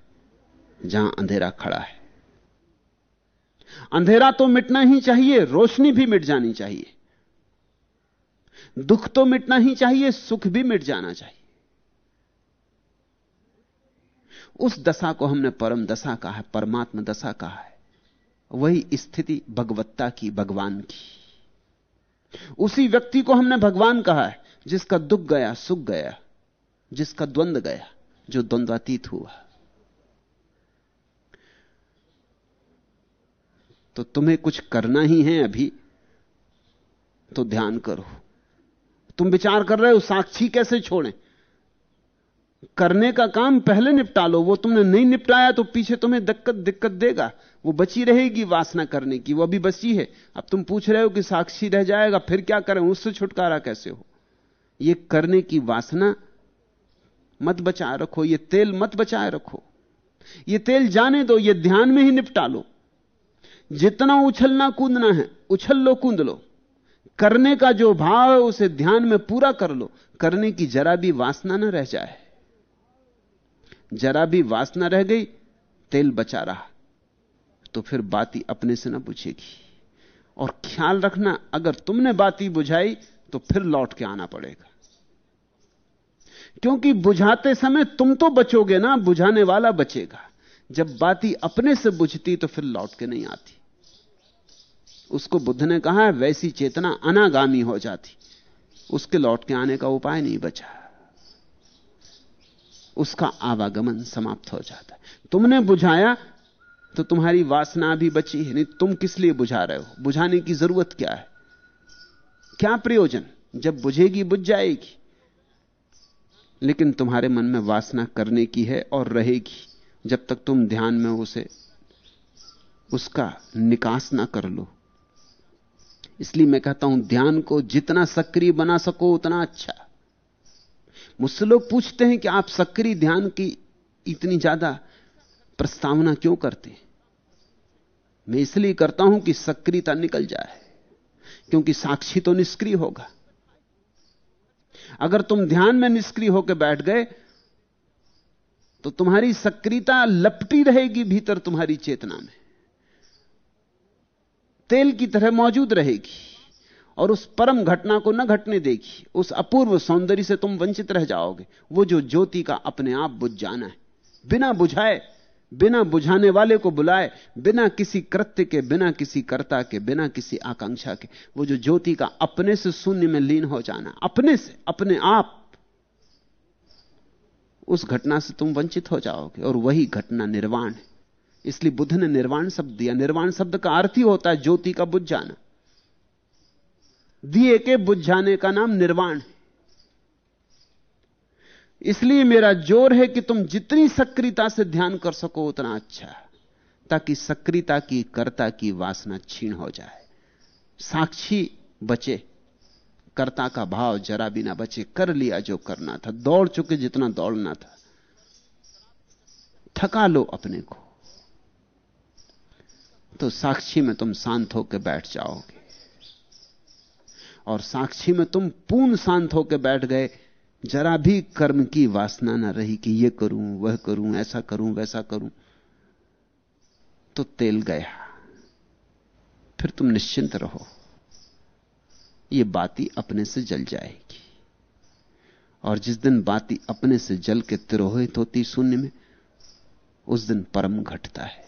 जहाँ अंधेरा खड़ा है। अंधेरा तो मिटना ही चाहिए, रोशनी भी मिट जानी चाहिए। दुख तो मिटना ही चाहिए, सुख भी मिट जाना चाहिए। उस दशा को हमने परम दशा कहा है, परमात्मा दशा कहा है। वही स्थिति भगवत्ता की, भगवान की। उसी व्यक्ति को हमने भगवान कहा है, जिसका दुख गया, सुख गया, जिसका द्वंद्व गया, जो द्वंद्वातीत हुआ। तो तुम्हें कुछ करना ही है अभी तो ध्यान करो। तुम विचार कर रहे हो, साक्षी कैसे छोड़ें? करने का काम पहले निपटा लो, वो तुमने नहीं निपटाया तो पीछे तुम्हें दिक्कत दिक्कत देगा। वो बची रहेगी वासना करने की, वो अभी बची है। अब तुम पूछ रहे हो कि साक्षी रह जाएगा, फिर क्या करें, उससे छुटकारा कैसे हो? ये करने की वासना मत बचाए रखो, ये तेल मत बचाए रखो। ये तेल जाने दो, ये ध्यान में ही निपटा लो। जितना उछलना कूदना है, उछल लो, कूद लो। करने का जो भाव है, उसे ध्यान में पूरा कर लो। करने की जरा भी वासना ना रह जाए। जरा भी वासना रह गई, तेल बचा रहा। तो फिर बाती अपने से ना बुझेगी और ख्याल रखना, अगर तुमने बाती बुझाई तो फिर लौट के आना पड़ेगा। क्योंकि बुझाते समय तुम तो बचोगे ना, बुझाने वाला बचेगा। जब बाती अपने से बुझती तो फिर लौट के नहीं आती। उसको बुद्ध ने कहा, वैसी चेतना अनागामी हो जाती। उसके लौट के आने का उपाय नहीं बचा। उसका आवागमन समाप्त हो जाता है। तुमने बुझाया तो तुम्हारी वासना भी बची है, नहीं, तुम किस लिए बुझा रहे हो? बुझाने की ज़रूरत क्या है? क्या प्रयोजन? जब बुझेगी, बुझ जाएगी। लेकिन तुम्हारे मन में वासना करने की है और रहेगी। जब तक तुम ध्यान में उसे, उसका निकास ना कर लो। इसलिए मैं कहता हूँ, ध्यान को जितना सक्रिय बना सको, उतना अच्छा। मुझसे लोग पूछते हैं कि आप सक्रिय ध्यान की इतनी ज़्यादा प्रस्तावना क्यों करते हैं? मैं इसलिए करता हूँ कि सक्रियता निकल जाए, क्योंकि साक्षी तो निष्क्रिय होगा। अगर तुम ध्यान में निष्क्रिय होकर बैठ गए तो तुम्हारी सक्रियता लपटी रहेगी भीतर तुम्हारी चेतना में। तेल की तरह मौजूद रहेगी। और उस परम घटना को न घटने देगी उस अपूर्व सौंदर्य से तुम वंचित रह जाओगे। वो जो ज्योति का अपने आप बुझ जाना है। बिना बुझाए, बिना बुझाने वाले को बुलाए, बिना किसी कृत्य के, बिना किसी कर्ता के, बिना किसी आकांक्षा के, वो जो ज्योति का अपने से शून्य में लीन हो जाना, अपने से, अपने आप, उस घटना से तुम वंचित हो जाओगे। और वही घटना निर्वाण है। इसलिए बुद्ध ने निर्वाण शब्द दिया। निर्वाण शब्द का अर्थ ही होता है ज्योति का बुझ जाना। दिए के बुझ जाने का नाम निर्वाण है। इसलिए मेरा ज़ोर है कि तुम जितनी सक्रियता से ध्यान कर सको उतना अच्छा ताकि सक्रियता की, कर्ता की वासना छीण हो जाए। साक्षी बचे, कर्ता का भाव जरा भी ना बचे, कर लिया जो करना था, दौड़ चुके जितना दौड़ना था। थका लो अपने को। तो साक्षी में तुम शांत होकर बैठ जाओगे। और साक्षी में तुम पूर्ण शांत होकर बैठ गए। जरा भी कर्म की वासना ना रही कि ये करूँ, वह करूँ, ऐसा करूँ, वैसा करूँ। तो तेल गया। फिर तुम निश्चिंत रहो। ये बाती अपने से जल जाएगी। और जिस दिन बाती अपने से जल के तिरोहित होती शून्य में, उस दिन परम घटता है।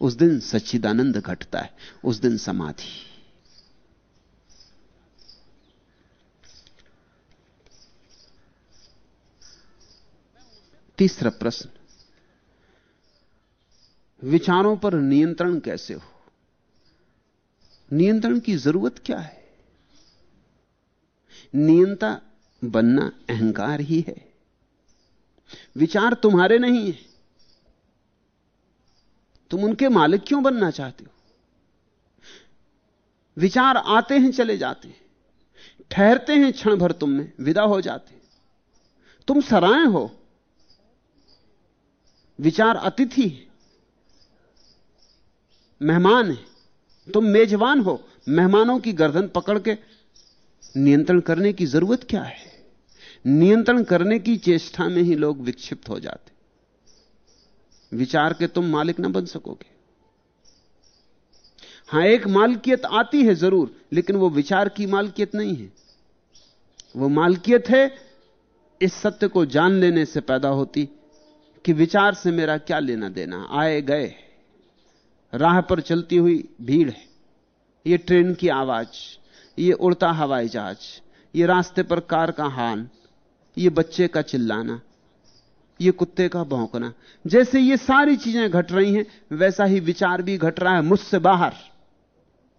उस दिन सच्चिदानंद घटता है। उस दिन समाधि। तीसरा प्रश्न, विचारों पर नियंत्रण कैसे हो? नियंत्रण की ज़रूरत क्या है? नियंता बनना अहंकार ही है। विचार तुम्हारे नहीं है। तुम उनके मालिक क्यों बनना चाहते हो? विचार आते हैं, चले जाते हैं। ठहरते हैं क्षण भर तुम में, विदा हो जाते हैं। तुम सराय हो। विचार अतिथि है। मेहमान है। तुम मेजबान हो। मेहमानों की गर्दन पकड़ के नियंत्रण करने की ज़रूरत क्या है? नियंत्रण करने की चेष्टा में ही लोग विक्षिप्त हो जाते। विचार के तुम मालिक ना बन सकोगे। हाँ, एक मालकियत आती है ज़रूर, लेकिन वो विचार की मालकियत नहीं है। वो मालकियत है, इस सत्य को जान लेने से पैदा होती। कि विचार से मेरा क्या लेना देना? आए गए। राह पर चलती हुई भीड़ है। ये ट्रेन की आवाज़, ये उड़ता हवाई जहाज़, ये रास्ते पर कार का हान, ये बच्चे का चिल्लाना, ये कुत्ते का भौंकना। जैसे ये सारी चीज़ें घट रही हैं, वैसा ही विचार भी घट रहा है मुझसे बाहर।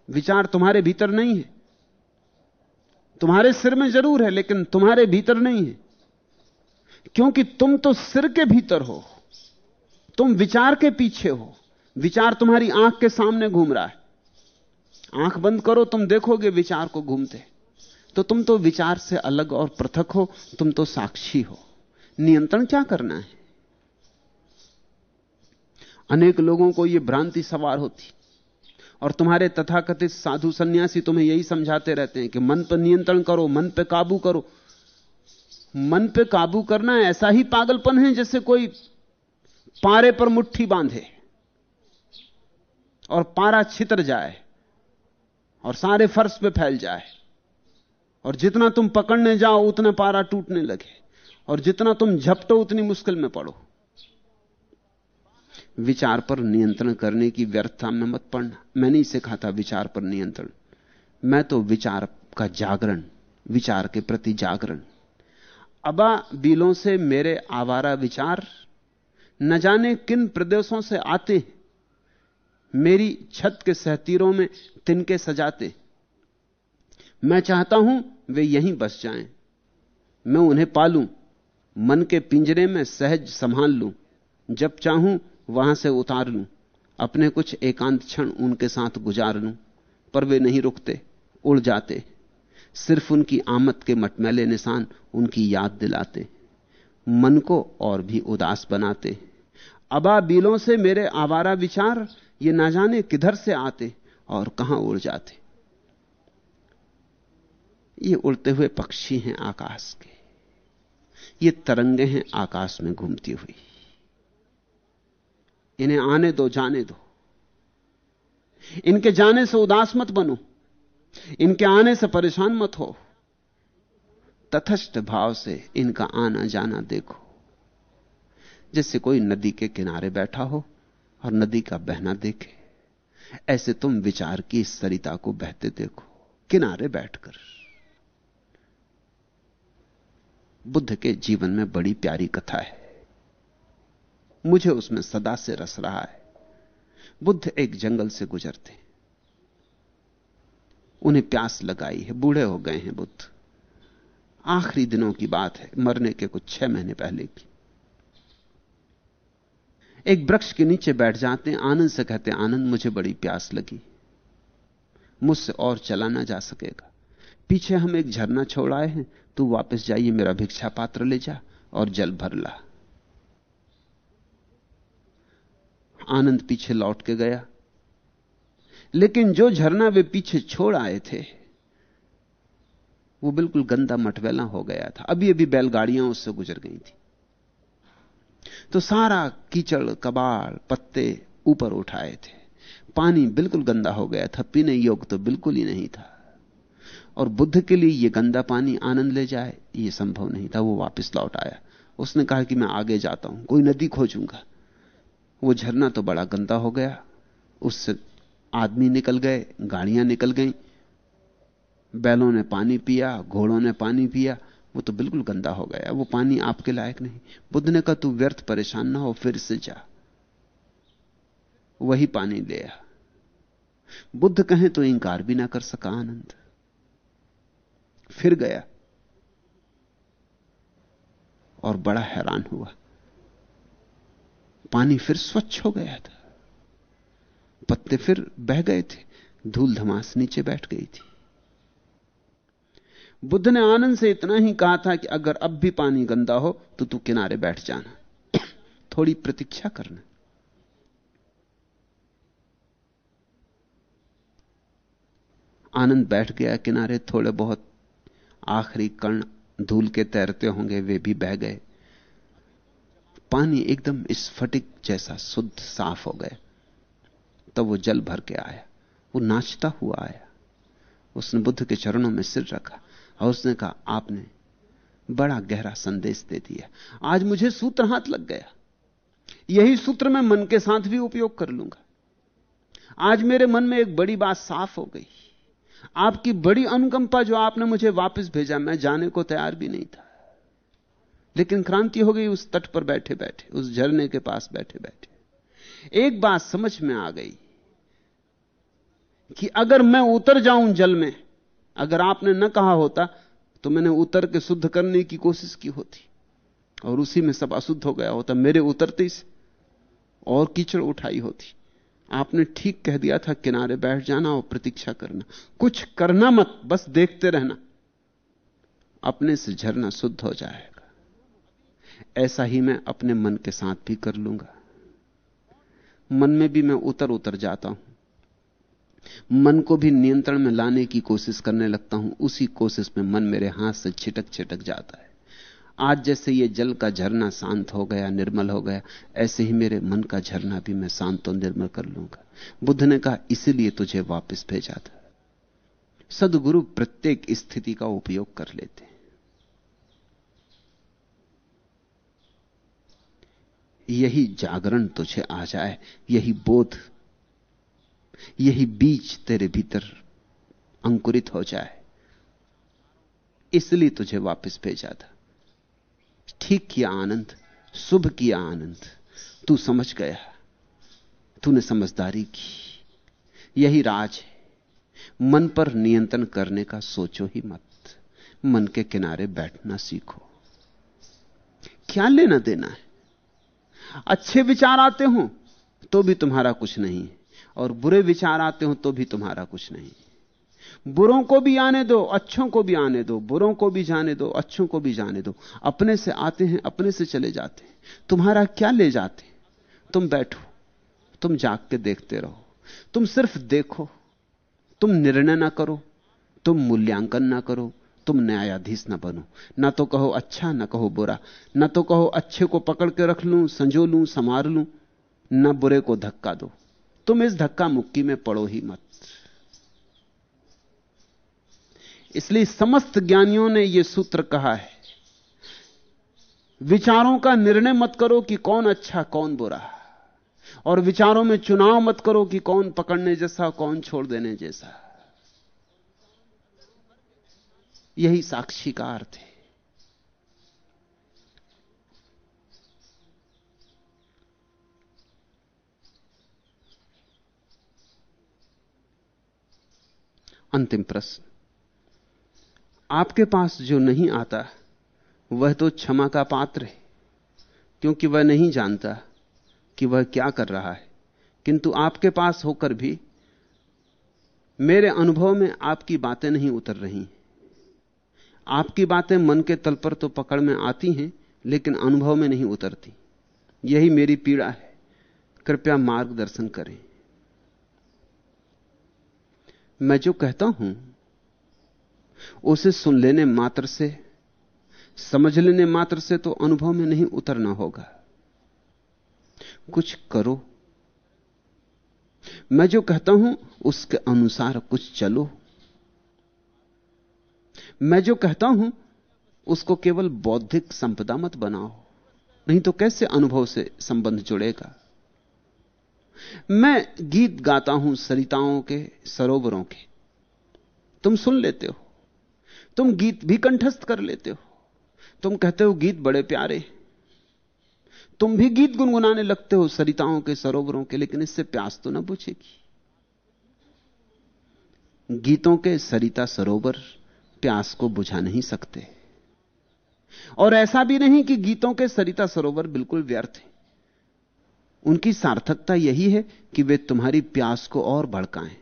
विचार तुम्हारे भीतर नहीं है। तुम्हारे सिर में ज़रूर है, लेकिन तुम्हारे भीतर नहीं है। क्योंकि तुम तो सिर के भीतर हो। तुम विचार के पीछे हो। विचार तुम्हारी आँख के सामने घूम रहा है। आँख बंद करो, तुम देखोगे विचार को घूमते। तो तुम तो विचार से अलग और पृथक हो, तुम तो साक्षी हो। नियंत्रण क्या करना है? अनेक लोगों को यह भ्रांति सवार होती। और तुम्हारे तथाकथित साधु सन्यासी तुम्हें यही समझाते रहते हैं कि मन पर नियंत्रण करो, मन पर काबू करो। मन पे काबू करना ऐसा ही पागलपन है जैसे कोई पारे पर मुट्ठी बांधे और पारा छितर जाए और सारे फर्श पे फैल जाए और जितना तुम पकड़ने जाओ उतना पारा टूटने लगे और जितना तुम झपटो उतनी मुश्किल में पड़ो। विचार पर नियंत्रण करने की व्यर्थता में मत पड़ना। मैं नहीं सिखाता विचार पर नियंत्रण। मैं तो विचार का जागरण, विचार के प्रति जागरण। अबा बिलों से मेरे आवारा विचार, न जाने किन प्रदेशों से आते मेरी छत के सहतीरों में तिनके सजाते। मैं चाहता हूँ वे यहीं बस जाएँ। मैं उन्हें पालूं, मन के पिंजरे में सहज संभाल लूँ। जब चाहूँ वहाँ से उतार लूँ, अपने कुछ एकांत क्षण उनके साथ गुजार लूँ, पर वे नहीं रुकते, उड़ जाते। सिर्फ़ उनकी आमद के मटमैले निशान उनकी याद दिलाते, मन को और भी उदास बनाते। अबा बिलों से मेरे आवारा विचार, ये ना जाने किधर से आते और कहाँ उड़ जाते। ये उड़ते हुए पक्षी हैं आकाश के। ये तरंगे हैं आकाश में घूमती हुई। इन्हें आने दो, जाने दो। इनके जाने से उदास मत बनो। इनके आने से परेशान मत हो। तथस्थ भाव से इनका आना जाना देखो। जैसे कोई नदी के किनारे बैठा हो और नदी का बहना देखे, ऐसे तुम विचार की सरिता को बहते देखो, किनारे बैठकर। बुद्ध के जीवन में बड़ी प्यारी कथा है। मुझे उसमें सदा से रस रहा है। बुद्ध एक जंगल से गुजरते उन्हें प्यास लगाई है, बूढ़े हो गए हैं बुद्ध। आखिरी दिनों की बात है, मरने के कुछ छह महीने पहले की। एक वृक्ष के नीचे बैठ जाते हैं, आनंद से कहते आनंद, मुझे बड़ी प्यास लगी। मुझसे और चला ना जा सकेगा। पीछे हम एक झरना छोड़ आए हैं, तू वापस जाइए, मेरा भिक्षा पात्र ले जा और जल भर ला। आनंद पीछे लौट के गया। लेकिन जो झरना वे पीछे छोड़ आए थे, वो बिल्कुल गंदा मटवेला हो गया था। अभी अभी बैलगाड़ियाँ उससे गुजर गई थी। तो सारा कीचड़, कबाड़, पत्ते ऊपर उठाए थे। पानी बिल्कुल गंदा हो गया था। पीने योग्य तो बिल्कुल ही नहीं था। और बुद्ध के लिए यह गंदा पानी आनंद ले जाए यह संभव नहीं था। वो वापस लौट आया। उसने कहा कि मैं आगे जाता हूँ, कोई नदी खोजूँगा। वो झरना तो बड़ा गंदा हो गया। उससे आदमी निकल गए, गाड़ियाँ निकल गईं। बैलों ने पानी पिया, घोड़ों ने पानी पिया, वो तो बिल्कुल गंदा हो गया। वो पानी आपके लायक नहीं। बुद्ध ने कहा, तू व्यर्थ परेशान ना हो, फिर से जा। वही पानी ले आ। बुद्ध कहें तो इंकार भी ना कर सका, आनंद। फिर गया और बड़ा हैरान हुआ। पानी फिर स्वच्छ हो गया था। पत्ते फिर बह गए थे, धूल धमास नीचे बैठ गई थी। बुद्ध ने आनंद से इतना ही कहा था कि अगर अब भी पानी गंदा हो तो तू किनारे बैठ जाना। थोड़ी प्रतीक्षा करना। आनंद बैठ गया, किनारे थोड़े बहुत आखिरी कण धूल के तैरते होंगे, वे भी बह गए। पानी एकदम स्फटिक जैसा, शुद्ध, साफ़ हो गया। तब वो जल भर के आया। वो नाचता हुआ आया। उसने बुद्ध के चरणों में सिर रखा और उसने कहा, आपने बड़ा गहरा संदेश दे दिया। आज मुझे सूत्र हाथ लग गया। यही सूत्र मैं मन के साथ भी उपयोग कर लूँगा। आज मेरे मन में एक बड़ी बात साफ़ हो गई। आपकी बड़ी अनुकंपा जो आपने मुझे वापस भेजा, मैं जाने को तैयार भी नहीं था। लेकिन क्रांति हो गई उस तट पर बैठे बैठे उस झरने के पास बैठे बैठे एक बात समझ में आ गई। कि अगर मैं उतर जाऊँ जल में, अगर आपने न कहा होता तो मैंने उतर के शुद्ध करने की कोशिश की होती। और उसी में सब अशुद्ध हो गया होता, मेरे उतरते से। और कीचड़ उठाई होती। आपने ठीक कह दिया था, किनारे बैठ जाना और प्रतीक्षा करना। कुछ करना मत, बस देखते रहना। अपने से झरना शुद्ध हो जाएगा। ऐसा ही मैं अपने मन के साथ भी कर लूँगा। मन में भी मैं उतर उतर जाता हूँ। मन को भी नियंत्रण में लाने की कोशिश करने लगता हूँ, उसी कोशिश में मन मेरे हाथ से छिटक छिटक जाता है। आज जैसे ये जल का झरना शांत हो गया, निर्मल हो गया, ऐसे ही मेरे मन का झरना भी मैं शांत और निर्मल कर लूँगा। बुद्ध ने कहा, इसीलिए तुझे वापस भेजा था। सदगुरु प्रत्येक स्थिति का उपयोग कर लेते हैं। यही जागरण तुझे आ जाए, यही बोध यही बीज तेरे भीतर अंकुरित हो जाए। इसलिए तुझे वापस भेजा था। ठीक किया आनंद, शुभ किया आनंद। तू समझ गया। तूने समझदारी की। यही राज है। मन पर नियंत्रण करने का सोचो ही मत। मन के किनारे बैठना सीखो। क्या लेना देना है? अच्छे विचार आते हो तो भी तुम्हारा कुछ नहीं है। और बुरे विचार आते हो तो भी तुम्हारा कुछ नहीं। बुरों को भी आने दो, अच्छों को भी आने दो, बुरों को भी जाने दो, अच्छों को भी जाने दो। अपने से आते हैं, अपने से चले जाते हैं। तुम्हारा क्या ले जाते? तुम बैठो, तुम जाग के देखते रहो। तुम सिर्फ़ देखो, तुम निर्णय ना करो, तुम मूल्यांकन ना करो, तुम न्यायाधीश ना बनो। ना तो कहो अच्छा ना कहो बुरा। ना तो कहो अच्छे को पकड़ के रख लूँ, संजो लूँ, संवार लूँ, ना बुरे को धक्का दो। तुम इस धक्का मुक्की में पड़ो ही मत। इसलिए समस्त ज्ञानियों ने यह सूत्र कहा है, विचारों का निर्णय मत करो कि कौन अच्छा कौन बुरा, और विचारों में चुनाव मत करो कि कौन पकड़ने जैसा, कौन छोड़ देने जैसा। यही साक्षी का अर्थ है। अंतिम प्रश्न। आपके पास जो नहीं आता, वह तो क्षमा का पात्र है, क्योंकि वह नहीं जानता कि वह क्या कर रहा है। किंतु आपके पास होकर भी मेरे अनुभव में आपकी बातें नहीं उतर रही आपकी बातें मन के तल पर तो पकड़ में आती हैं, लेकिन अनुभव में नहीं उतरती। यही मेरी पीड़ा है। कृपया मार्गदर्शन करें। मैं जो कहता हूँ, उसे सुन लेने मात्र से, समझ लेने मात्र से तो अनुभव में नहीं उतरना होगा। कुछ करो। मैं जो कहता हूँ, उसके अनुसार कुछ चलो। मैं जो कहता हूँ, उसको केवल बौद्धिक संपदा मत बनाओ, नहीं तो कैसे अनुभव से संबंध जुड़ेगा? मैं गीत गाता हूँ सरिताओं के, सरोवरों के। तुम सुन लेते हो। तुम गीत भी कंठस्थ कर लेते हो। तुम कहते हो गीत बड़े प्यारे। तुम भी गीत गुनगुनाने लगते हो सरिताओं के, सरोवरों के, लेकिन इससे प्यास तो ना बुझेगी। गीतों के सरिता, सरोवर प्यास को बुझा नहीं सकते। और ऐसा भी नहीं कि गीतों के सरिता, सरोवर बिल्कुल व्यर्थ हैं। उनकी सार्थकता यही है कि वे तुम्हारी प्यास को और भड़काएँ,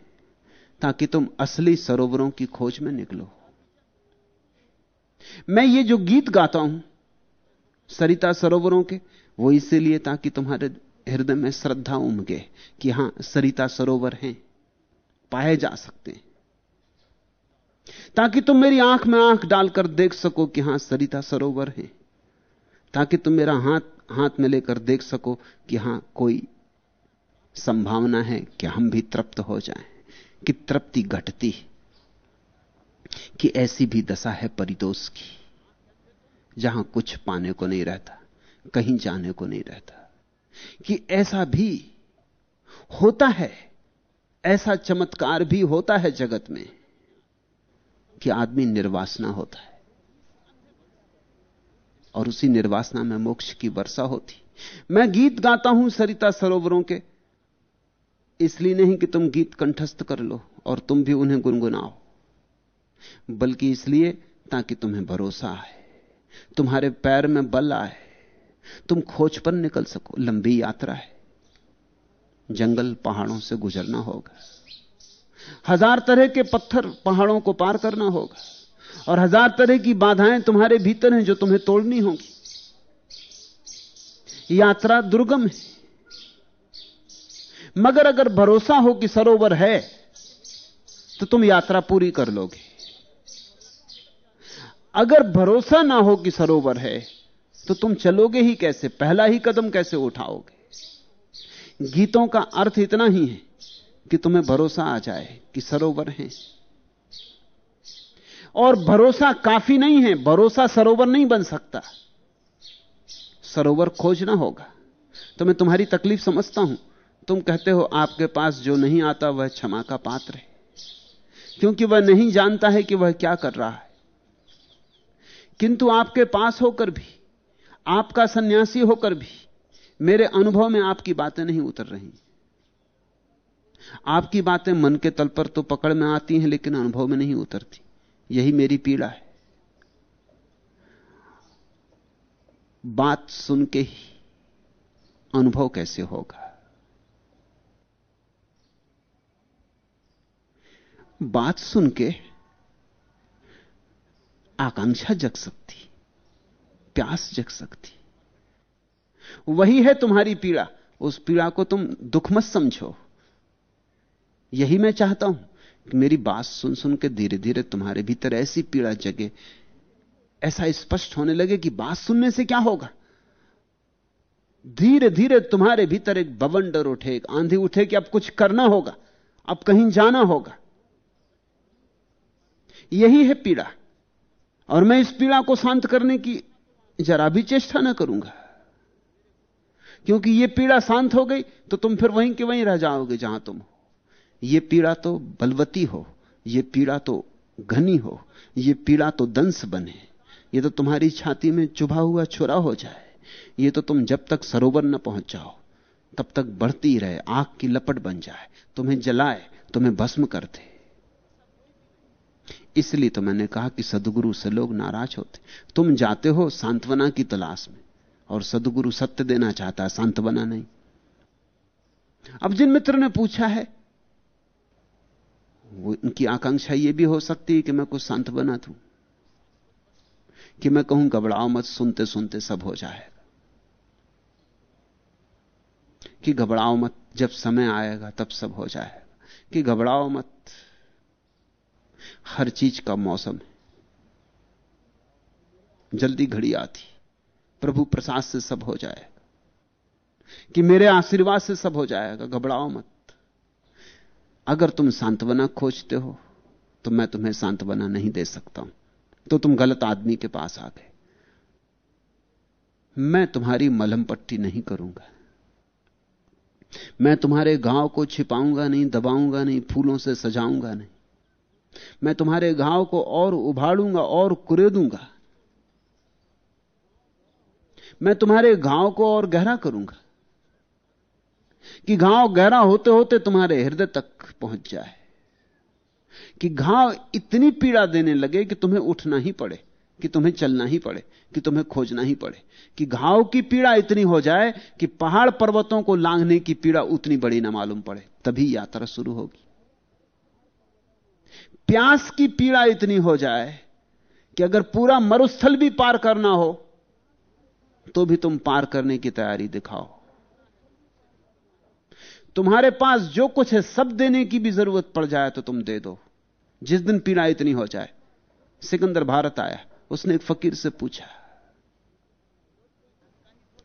ताकि तुम असली सरोवरों की खोज में निकलो। मैं ये जो गीत गाता हूँ, सरिता सरोवरों के, वो इसीलिए ताकि तुम्हारे हृदय में श्रद्धा उमगे कि हाँ, सरिता सरोवर हैं, पाए जा सकते हैं। ताकि तुम मेरी आँख में आँख डालकर देख सको कि हाँ, सरिता सरोवर है। ताकि तुम मेरा हाथ हाथ में लेकर देख सको कि हाँ, कोई संभावना है कि हम भी तृप्त हो जाएँ, कि तृप्ति घटती कि ऐसी भी दशा है परितोष की, जहाँ कुछ पाने को नहीं रहता, कहीं जाने को नहीं रहता, कि ऐसा भी होता है, ऐसा चमत्कार भी होता है जगत में, कि आदमी निर्वासना होता है। और उसी निर्वासना में मोक्ष की वर्षा होती। मैं गीत गाता हूँ सरिता सरोवरों के। इसलिए नहीं कि तुम गीत कंठस्थ कर लो और तुम भी उन्हें गुनगुनाओ। बल्कि इसलिए ताकि तुम्हें भरोसा आए। तुम्हारे पैर में बल आए। तुम खोज पर निकल सको। लंबी यात्रा है। जंगल पहाड़ों से गुजरना होगा। हज़ार तरह के पत्थर पहाड़ों को पार करना होगा। और हज़ार तरह की बाधाएँ तुम्हारे भीतर हैं जो तुम्हें तोड़नी होगी। यात्रा दुर्गम है। मगर अगर भरोसा हो कि सरोवर है तो तुम यात्रा पूरी कर लोगे। अगर भरोसा ना हो कि सरोवर है तो तुम चलोगे ही कैसे? पहला ही कदम कैसे उठाओगे? गीतों का अर्थ इतना ही है कि तुम्हें भरोसा आ जाए कि सरोवर है। और भरोसा काफ़ी नहीं है, भरोसा सरोवर नहीं बन सकता। सरोवर खोजना होगा। तो मैं तुम्हारी तकलीफ़ समझता हूँ। तुम कहते हो, आपके पास जो नहीं आता, वह क्षमा का पात्र है। क्योंकि वह नहीं जानता है कि वह क्या कर रहा है। किंतु आपके पास होकर भी, आपका सन्यासी होकर भी, मेरे अनुभव में आपकी बातें नहीं उतर रही। आपकी बातें मन के तल पर तो पकड़ में आती हैं, लेकिन अनुभव में नहीं उतरती। यही मेरी पीड़ा है। बात सुन के ही अनुभव कैसे होगा? बात सुन के आकांक्षा जग सकती, प्यास जग सकती। वही है तुम्हारी पीड़ा। उस पीड़ा को तुम दुख मत समझो। यही मैं चाहता हूँ। मेरी बात सुन सुन के धीरे धीरे तुम्हारे भीतर ऐसी पीड़ा जगे, ऐसा स्पष्ट होने लगे कि बात सुनने से क्या होगा? धीरे धीरे तुम्हारे भीतर एक बवंडर उठे, एक आंधी उठे कि अब कुछ करना होगा, अब कहीं जाना होगा। यही है पीड़ा। और मैं इस पीड़ा को शांत करने की जरा भी चेष्टा ना करूँगा। क्योंकि यह पीड़ा शांत हो गई तो तुम फिर वहीं के वहीं रह जाओगे जहाँ तुम हो। यह पीड़ा तो बलवती हो यह पीड़ा तो घनी हो, ये पीड़ा तो दंश बने। ये तो तुम्हारी छाती में चुभा हुआ छुरा हो जाए। यह तो तुम जब तक सरोवर न पहुँच जाओ, तब तक बढ़ती रहे, आग की लपट बन जाए, तुम्हें जलाए, तुम्हें भस्म कर दे। इसलिए तो मैंने कहा कि सदगुरु से लोग नाराज़ होते। तुम जाते हो सांत्वना की तलाश में, और सदगुरु सत्य देना चाहता है सांत्वना नहीं। अब जिन मित्र ने पूछा है वो उनकी आकांक्षा यह भी हो सकती है कि मैं कुछ शांत बना दू, कि मैं कहूँ, घबराओ मत, सुनते सुनते सब हो जाएगा। कि घबराओ मत, जब समय आएगा तब सब हो जाएगा। कि घबराओ मत, हर चीज़ का मौसम है। जल्दी घड़ी आती, प्रभु प्रसाद से सब हो जाएगा। कि मेरे आशीर्वाद से सब हो जाएगा, घबराओ मत। अगर तुम सांत्वना खोजते हो तो मैं तुम्हें सांत्वना नहीं दे सकता हूँ। तो तुम गलत आदमी के पास आ गए। मैं तुम्हारी मलहम पट्टी नहीं करूँगा। मैं तुम्हारे घाव को छिपाऊँगा नहीं, दबाऊँगा नहीं, फूलों से सजाऊँगा नहीं। मैं तुम्हारे घाव को और उभाड़ूँगा और कुरेदूँगा। मैं तुम्हारे घाव को और गहरा करूँगा। कि घाव गहरा होते होते तुम्हारे हृदय तक पहुँच जाए। कि घाव इतनी पीड़ा देने लगे कि तुम्हें उठना ही पड़े, कि तुम्हें चलना ही पड़े, कि तुम्हें खोजना ही पड़े। कि घाव की पीड़ा इतनी हो जाए कि पहाड़ पर्वतों को लांघने की पीड़ा उतनी बड़ी ना मालूम पड़े, तभी यात्रा शुरू होगी। प्यास की पीड़ा इतनी हो जाए कि अगर पूरा मरुस्थल भी पार करना हो तो भी तुम पार करने की तैयारी दिखाओ। तुम्हारे पास जो कुछ है, सब देने की भी ज़रूरत पड़ जाए तो तुम दे दो। जिस दिन पीड़ा इतनी हो जाए, सिकंदर भारत आया, उसने एक फकीर से पूछा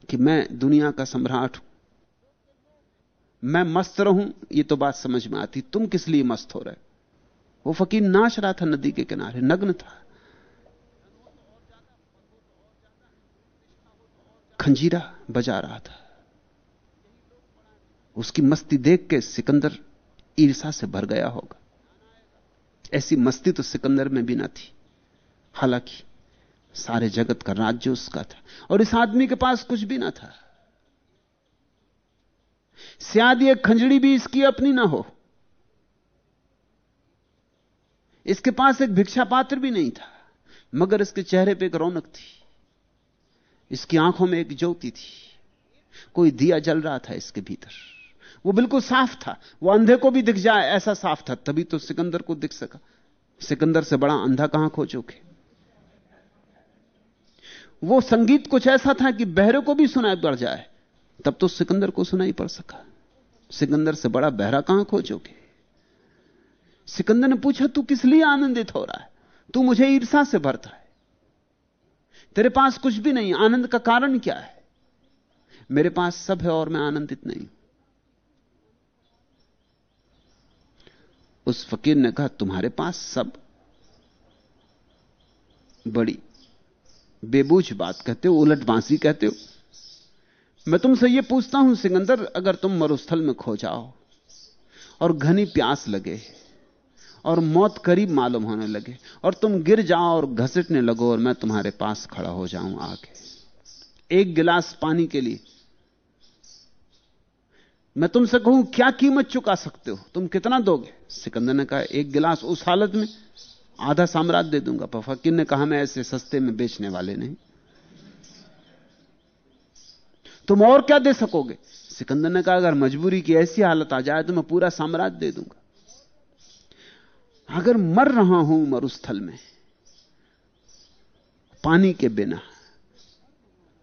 कि मैं दुनिया का सम्राट हूँ, मैं मस्त रहूँ, ये तो बात समझ में आती, तुम किस लिए मस्त हो रहे वो फकीर नाच रहा था नदी के किनारे, नग्न था। खंजीरा बजा रहा था। उसकी मस्ती देख के सिकंदर ईर्षा से भर गया होगा। ऐसी मस्ती तो सिकंदर में भी ना थी। हालाँकि सारे जगत का राज्य उसका था और इस आदमी के पास कुछ भी ना था। शायद ये खंजड़ी भी इसकी अपनी ना हो। इसके पास एक भिक्षा पात्र भी नहीं था, मगर इसके चेहरे पे एक रौनक थी। इसकी आँखों में एक ज्योति थी। कोई दिया जल रहा था इसके भीतर। वो बिल्कुल साफ़ था। वो अंधे को भी दिख जाए, ऐसा साफ़ था। तभी तो सिकंदर को दिख सका। सिकंदर से बड़ा अंधा कहाँ खो खोजोगे वो संगीत कुछ ऐसा था कि बहरे को भी सुनाई पड़ जाए। तब तो सिकंदर को सुनाई पड़ सका। सिकंदर से बड़ा बहरा कहाँ खो खोजोगे सिकंदर ने पूछा, तू किस लिए आनंदित हो रहा है? तू मुझे ईर्षा से भरता है। तेरे पास कुछ भी नहीं। आनंद का कारण क्या है? मेरे पास सब है और मैं आनंदित नहीं उस फकीर ने कहा, तुम्हारे पास सब बड़ी बेबूझ बात कहते हो, उलट बांसी कहते हो। मैं तुमसे यह पूछता हूँ, सिकंदर, अगर तुम मरुस्थल में खो जाओ और घनी प्यास लगे और मौत करीब मालूम होने लगे और तुम गिर जाओ और घसीटने लगो और मैं तुम्हारे पास खड़ा हो जाऊँ आके एक गिलास पानी के लिए मैं तुमसे कहूँ, क्या कीमत चुका सकते हो? तुम कितना दोगे? सिकंदर ने कहा, एक गिलास उस हालत में आधा साम्राज्य दे दूँगा, फकीर ने कहा, मैं ऐसे सस्ते में बेचने वाले नहीं। तुम और क्या दे सकोगे? सिकंदर ने कहा, अगर मजबूरी की ऐसी हालत आ जाए तो मैं पूरा साम्राज्य दे दूँगा। अगर मर रहा हूँ मरुस्थल में, पानी के बिना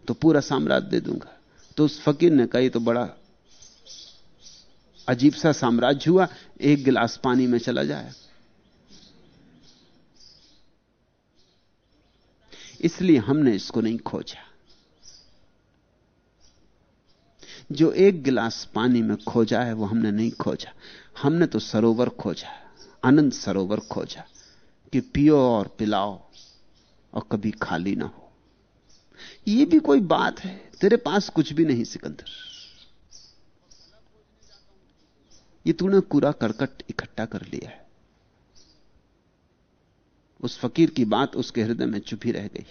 तो पूरा साम्राज्य दे दूँगा। तो उस फकीर ने कहा तो बड़ा अजीब सा साम्राज्य हुआ, एक गिलास पानी में चला जाए इसलिए हमने इसको नहीं खोजा। जो एक गिलास पानी में खोजा है, वो हमने नहीं खोजा। हमने तो सरोवर खोजा, अनंत सरोवर खोजा, कि पियो और पिलाओ और कभी खाली ना हो। ये भी कोई बात है, तेरे पास कुछ भी नहीं सिकंदर। ये तूने कूड़ा करकट इकट्ठा कर लिया है। उस फकीर की बात उसके हृदय में चुपी रह गई।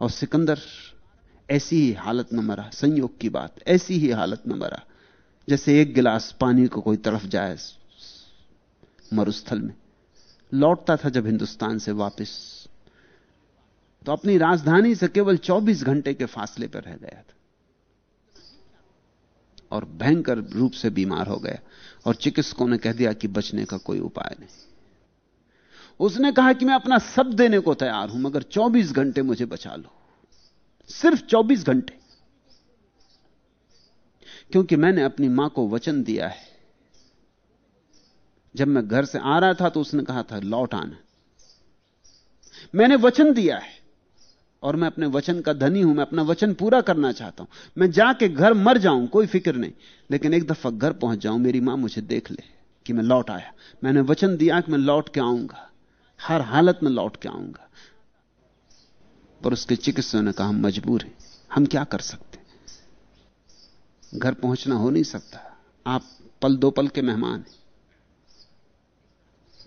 और सिकंदर, ऐसी ही हालत में मरा, संयोग की बात, ऐसी ही हालत में मरा, जैसे एक गिलास पानी को कोई तरफ़ जाए मरुस्थल में। लौटता था जब हिंदुस्तान से वापस। तो अपनी राजधानी से केवल 24 घंटे के फासले पर रह गया था। और भयंकर रूप से बीमार हो गया। और चिकित्सकों ने कह दिया कि बचने का कोई उपाय नहीं। उसने कहा कि मैं अपना सब देने को तैयार हूँ, मगर 24 घंटे मुझे बचा लो। सिर्फ़ 24 घंटे। क्योंकि मैंने अपनी माँ को वचन दिया है। जब मैं घर से आ रहा था तो उसने कहा था, लौट आना। मैंने वचन दिया है। और मैं अपने वचन का धनी हूँ, मैं अपना वचन पूरा करना चाहता हूँ। मैं जाके घर मर जाऊँ, कोई फ़िक्र नहीं। लेकिन एक दफ़ा घर पहुँच जाऊँ, मेरी माँ मुझे देख ले कि मैं लौट आया। मैंने वचन दिया कि मैं लौट के आऊँगा। हर हालत में लौट के आऊँगा। पर उसके चिकित्सकों ने कहा मजबूर हैं। हम क्या कर सकते घर पहुँचना हो नहीं सकता। आप पल दो पल के मेहमान हैं।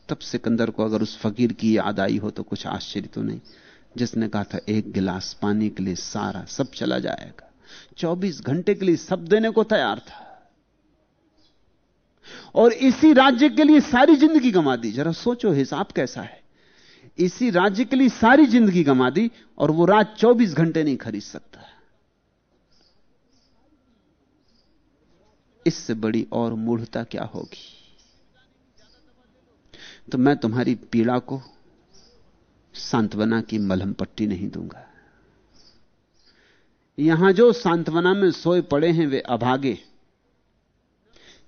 तब सिकंदर को अगर उस फकीर की याद आई हो तो कुछ आश्चर्य तो नहीं। जिसने कहा था, एक गिलास पानी के लिए सारा सब चला जाएगा। 24 घंटे के लिए सब देने को तैयार था। और इसी राज्य के लिए सारी ज़िंदगी गंवा दी। जरा सोचो, हिसाब कैसा है? इसी राज्य के लिए सारी ज़िंदगी गंवा दी और वो रात 24 घंटे नहीं खरीद सकता। इससे बड़ी और मूढ़ता क्या होगी? तो मैं तुम्हारी पीड़ा को सांत्वना की मलहम पट्टी नहीं दूँगा। यहाँ जो सांत्वना में सोए पड़े हैं, वे अभागे।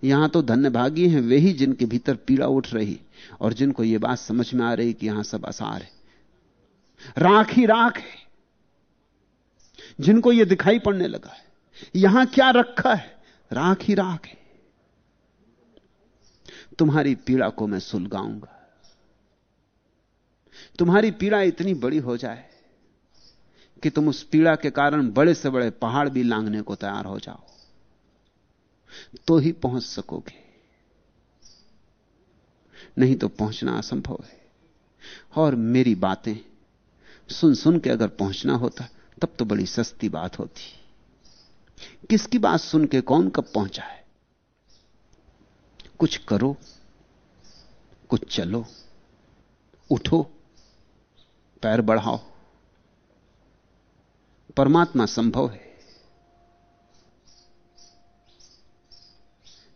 यहाँ तो धन्यभागी हैं, वे ही जिनके भीतर पीड़ा उठ रही, और जिनको यह बात समझ में आ रही कि यहाँ सब आसार है। राख ही राख है। जिनको यह दिखाई पड़ने लगा है, यहाँ क्या रखा है? राख ही राख है। तुम्हारी पीड़ा को मैं सुलगाऊँगा। तुम्हारी पीड़ा इतनी बड़ी हो जाए कि तुम उस पीड़ा के कारण बड़े से बड़े पहाड़ भी लांगने को तैयार हो जाओ तो ही पहुँच सकोगे। नहीं तो पहुँचना असंभव है। और मेरी बातें सुन सुन के अगर पहुँचना होता, तब तो बड़ी सस्ती बात होती। किसकी बात सुन के कौन कब पहुँचा है? कुछ करो, कुछ चलो, उठो पैर बढ़ाओ। परमात्मा संभव है।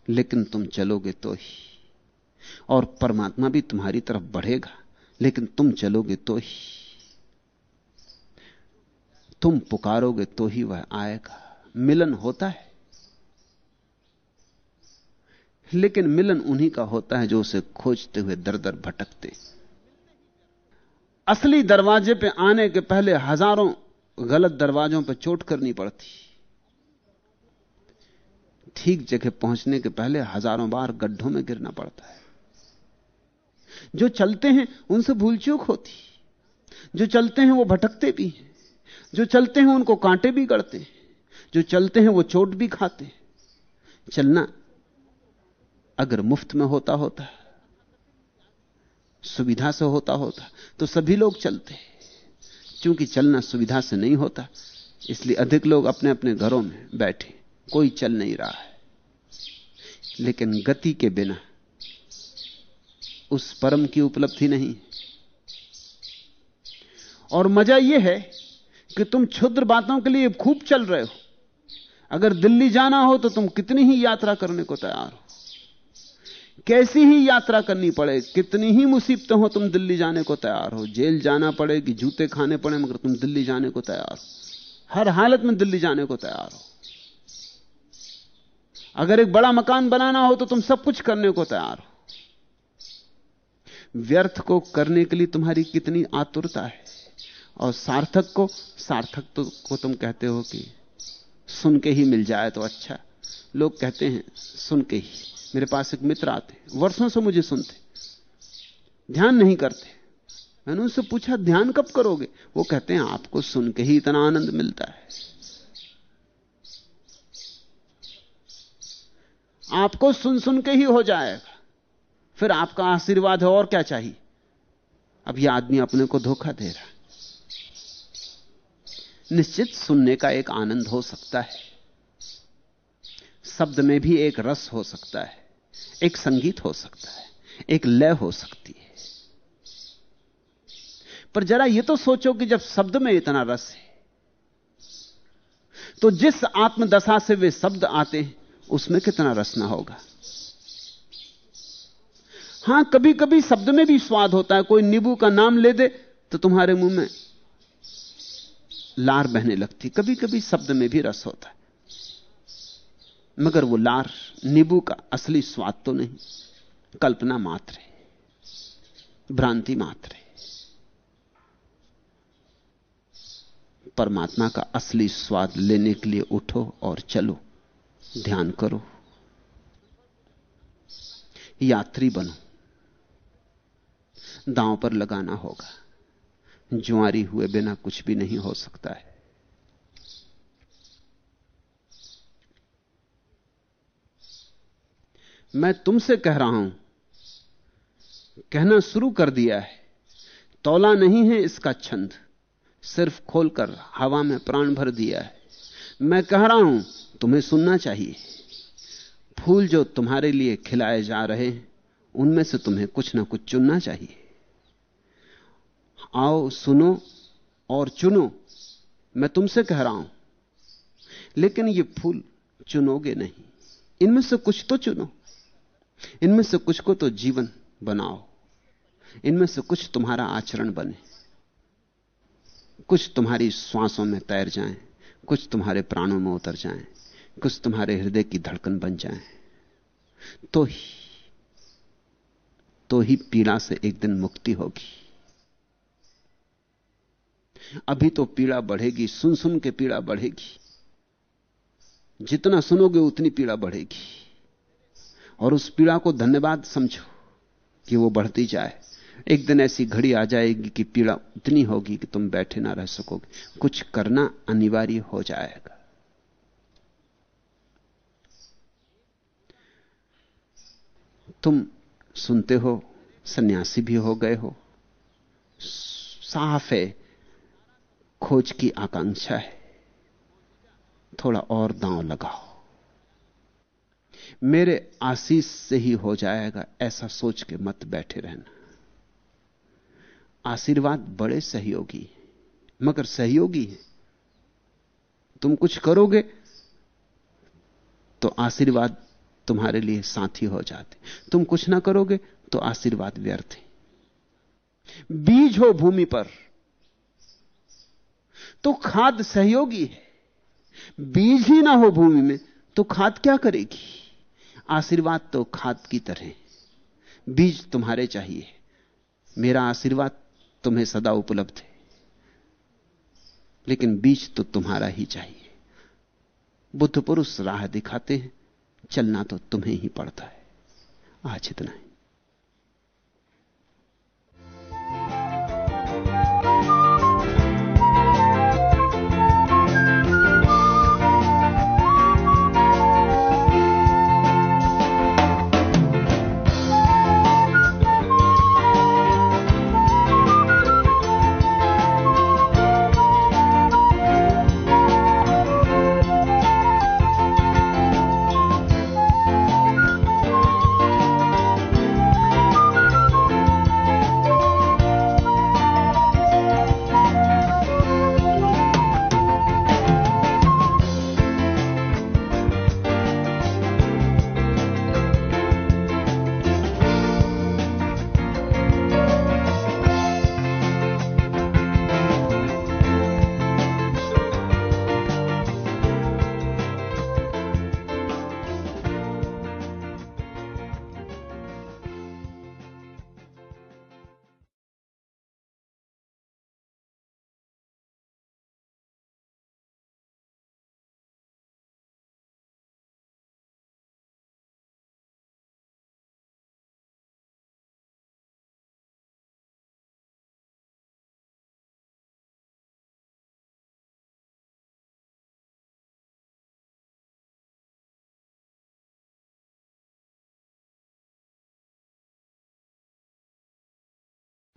लेकिन तुम चलोगे तो ही। और परमात्मा भी तुम्हारी तरफ़ बढ़ेगा, लेकिन तुम चलोगे तो ही। तुम पुकारोगे तो ही वह आएगा। मिलन होता है। लेकिन मिलन उन्हीं का होता है जो उसे खोजते हुए दर दर भटकते। असली दरवाजे पे आने के पहले हज़ारों गलत दरवाजों पर चोट करनी पड़ती। ठीक जगह पहुँचने के पहले हज़ारों बार गड्ढों में गिरना पड़ता है। जो चलते हैं, उनसे भूल चूक होती। जो चलते हैं, वो भटकते भी हैं। जो चलते हैं, उनको कांटे भी गड़ते हैं। जो चलते हैं, वो चोट भी खाते हैं। चलना अगर मुफ़्त में होता होता सुविधा से होता होता तो सभी लोग चलते। क्योंकि चलना सुविधा से नहीं होता, इसलिए अधिक लोग अपने अपने घरों में बैठे। कोई चल नहीं रहा है। लेकिन गति के बिना उस परम की उपलब्धि नहीं और मज़ा यह है कि तुम क्षुद्र बातों के लिए खूब चल रहे हो। अगर दिल्ली जाना हो तो तुम कितनी ही यात्रा करने को तैयार हो। कैसी ही यात्रा करनी पड़े, कितनी ही मुसीबतें हो, तुम दिल्ली जाने को तैयार हो। जेल जाना पड़े कि जूते खाने पड़े, मगर तुम दिल्ली जाने को तैयार हो। हर हालत में दिल्ली जाने को तैयार हो। अगर एक बड़ा मकान बनाना हो तो तुम सब कुछ करने को तैयार हो। व्यर्थ को करने के लिए तुम्हारी कितनी आतुरता है? और सार्थक को, सार्थक तो को तुम कहते हो कि सुन के ही मिल जाए तो अच्छा। लोग कहते हैं, सुन के ही। मेरे पास एक मित्र आते वर्षों से मुझे सुनते ध्यान नहीं करते। मैंने उनसे पूछा, ध्यान कब करोगे? वो कहते हैं, आपको सुन के ही इतना आनंद मिलता है। आपको सुन सुन के ही हो जाएगा। फिर आपका आशीर्वाद है और क्या चाहिए? अब यह आदमी अपने को धोखा दे रहा है। निश्चित सुनने का एक आनंद हो सकता है। शब्द में भी एक रस हो सकता है। एक संगीत हो सकता है, एक लय हो सकती है। पर जरा यह तो सोचो कि जब शब्द में इतना रस है तो जिस आत्मदशा से वे शब्द आते हैं, उसमें कितना रस ना होगा। हाँ कभी कभी शब्द में भी स्वाद होता है, कोई नींबू का नाम ले दे तो तुम्हारे मुँह में लार बहने लगती कभी कभी शब्द में भी रस होता है। मगर वो लार नींबू का असली स्वाद तो नहीं। कल्पना मात्र है। भ्रांति मात्र है। परमात्मा का असली स्वाद लेने के लिए उठो और चलो। ध्यान करो। यात्री बनो। दांव पर लगाना होगा। जुआरी हुए बिना कुछ भी नहीं हो सकता है। मैं तुमसे कह रहा हूँ, कहना शुरू कर दिया है। तौला नहीं है इसका छंद, सिर्फ़ खोलकर हवा में प्राण भर दिया है। मैं कह रहा हूँ, तुम्हें सुनना चाहिए। फूल जो तुम्हारे लिए खिलाए जा रहे हैं, उनमें से तुम्हें कुछ ना कुछ चुनना चाहिए। आओ, सुनो और चुनो, मैं तुमसे कह रहा हूँ। लेकिन ये फूल चुनोगे नहीं, इनमें से कुछ तो चुनो। इनमें से कुछ को तो जीवन बनाओ। इनमें से कुछ तुम्हारा आचरण बने। कुछ तुम्हारी श्वासों में तैर जाएँ, कुछ तुम्हारे प्राणों में उतर जाएँ, कुछ तुम्हारे हृदय की धड़कन बन जाएँ, तो ही तो ही पीड़ा से एक दिन मुक्ति होगी। अभी तो पीड़ा बढ़ेगी सुन सुन के पीड़ा बढ़ेगी। जितना सुनोगे उतनी पीड़ा बढ़ेगी। और उस पीड़ा को धन्यवाद समझो कि वो बढ़ती जाए। एक दिन ऐसी घड़ी आ जाएगी कि पीड़ा उतनी होगी कि तुम बैठे ना रह सकोगे। कुछ करना अनिवार्य हो जाएगा। तुम सुनते हो, सन्यासी भी हो गए हो। साफ़ है, खोज की आकांक्षा है। थोड़ा और दांव लगाओ। मेरे आशीष से ही हो जाएगा, ऐसा सोच के मत बैठे रहना। आशीर्वाद बड़े सहयोगी मगर सहयोगी है। तुम कुछ करोगे तो आशीर्वाद तुम्हारे लिए साथी हो जाते। तुम कुछ ना करोगे तो आशीर्वाद व्यर्थ है। बीज हो भूमि पर तो खाद सहयोगी है। बीज ही ना हो भूमि में तो खाद क्या करेगी? आशीर्वाद तो खाद की तरह बीज तुम्हारे चाहिए। मेरा आशीर्वाद तुम्हें सदा उपलब्ध है। लेकिन बीज तो तुम्हारा ही चाहिए। बुद्ध पुरुष राह दिखाते हैं, चलना तो तुम्हें ही पड़ता है। आज इतना ही।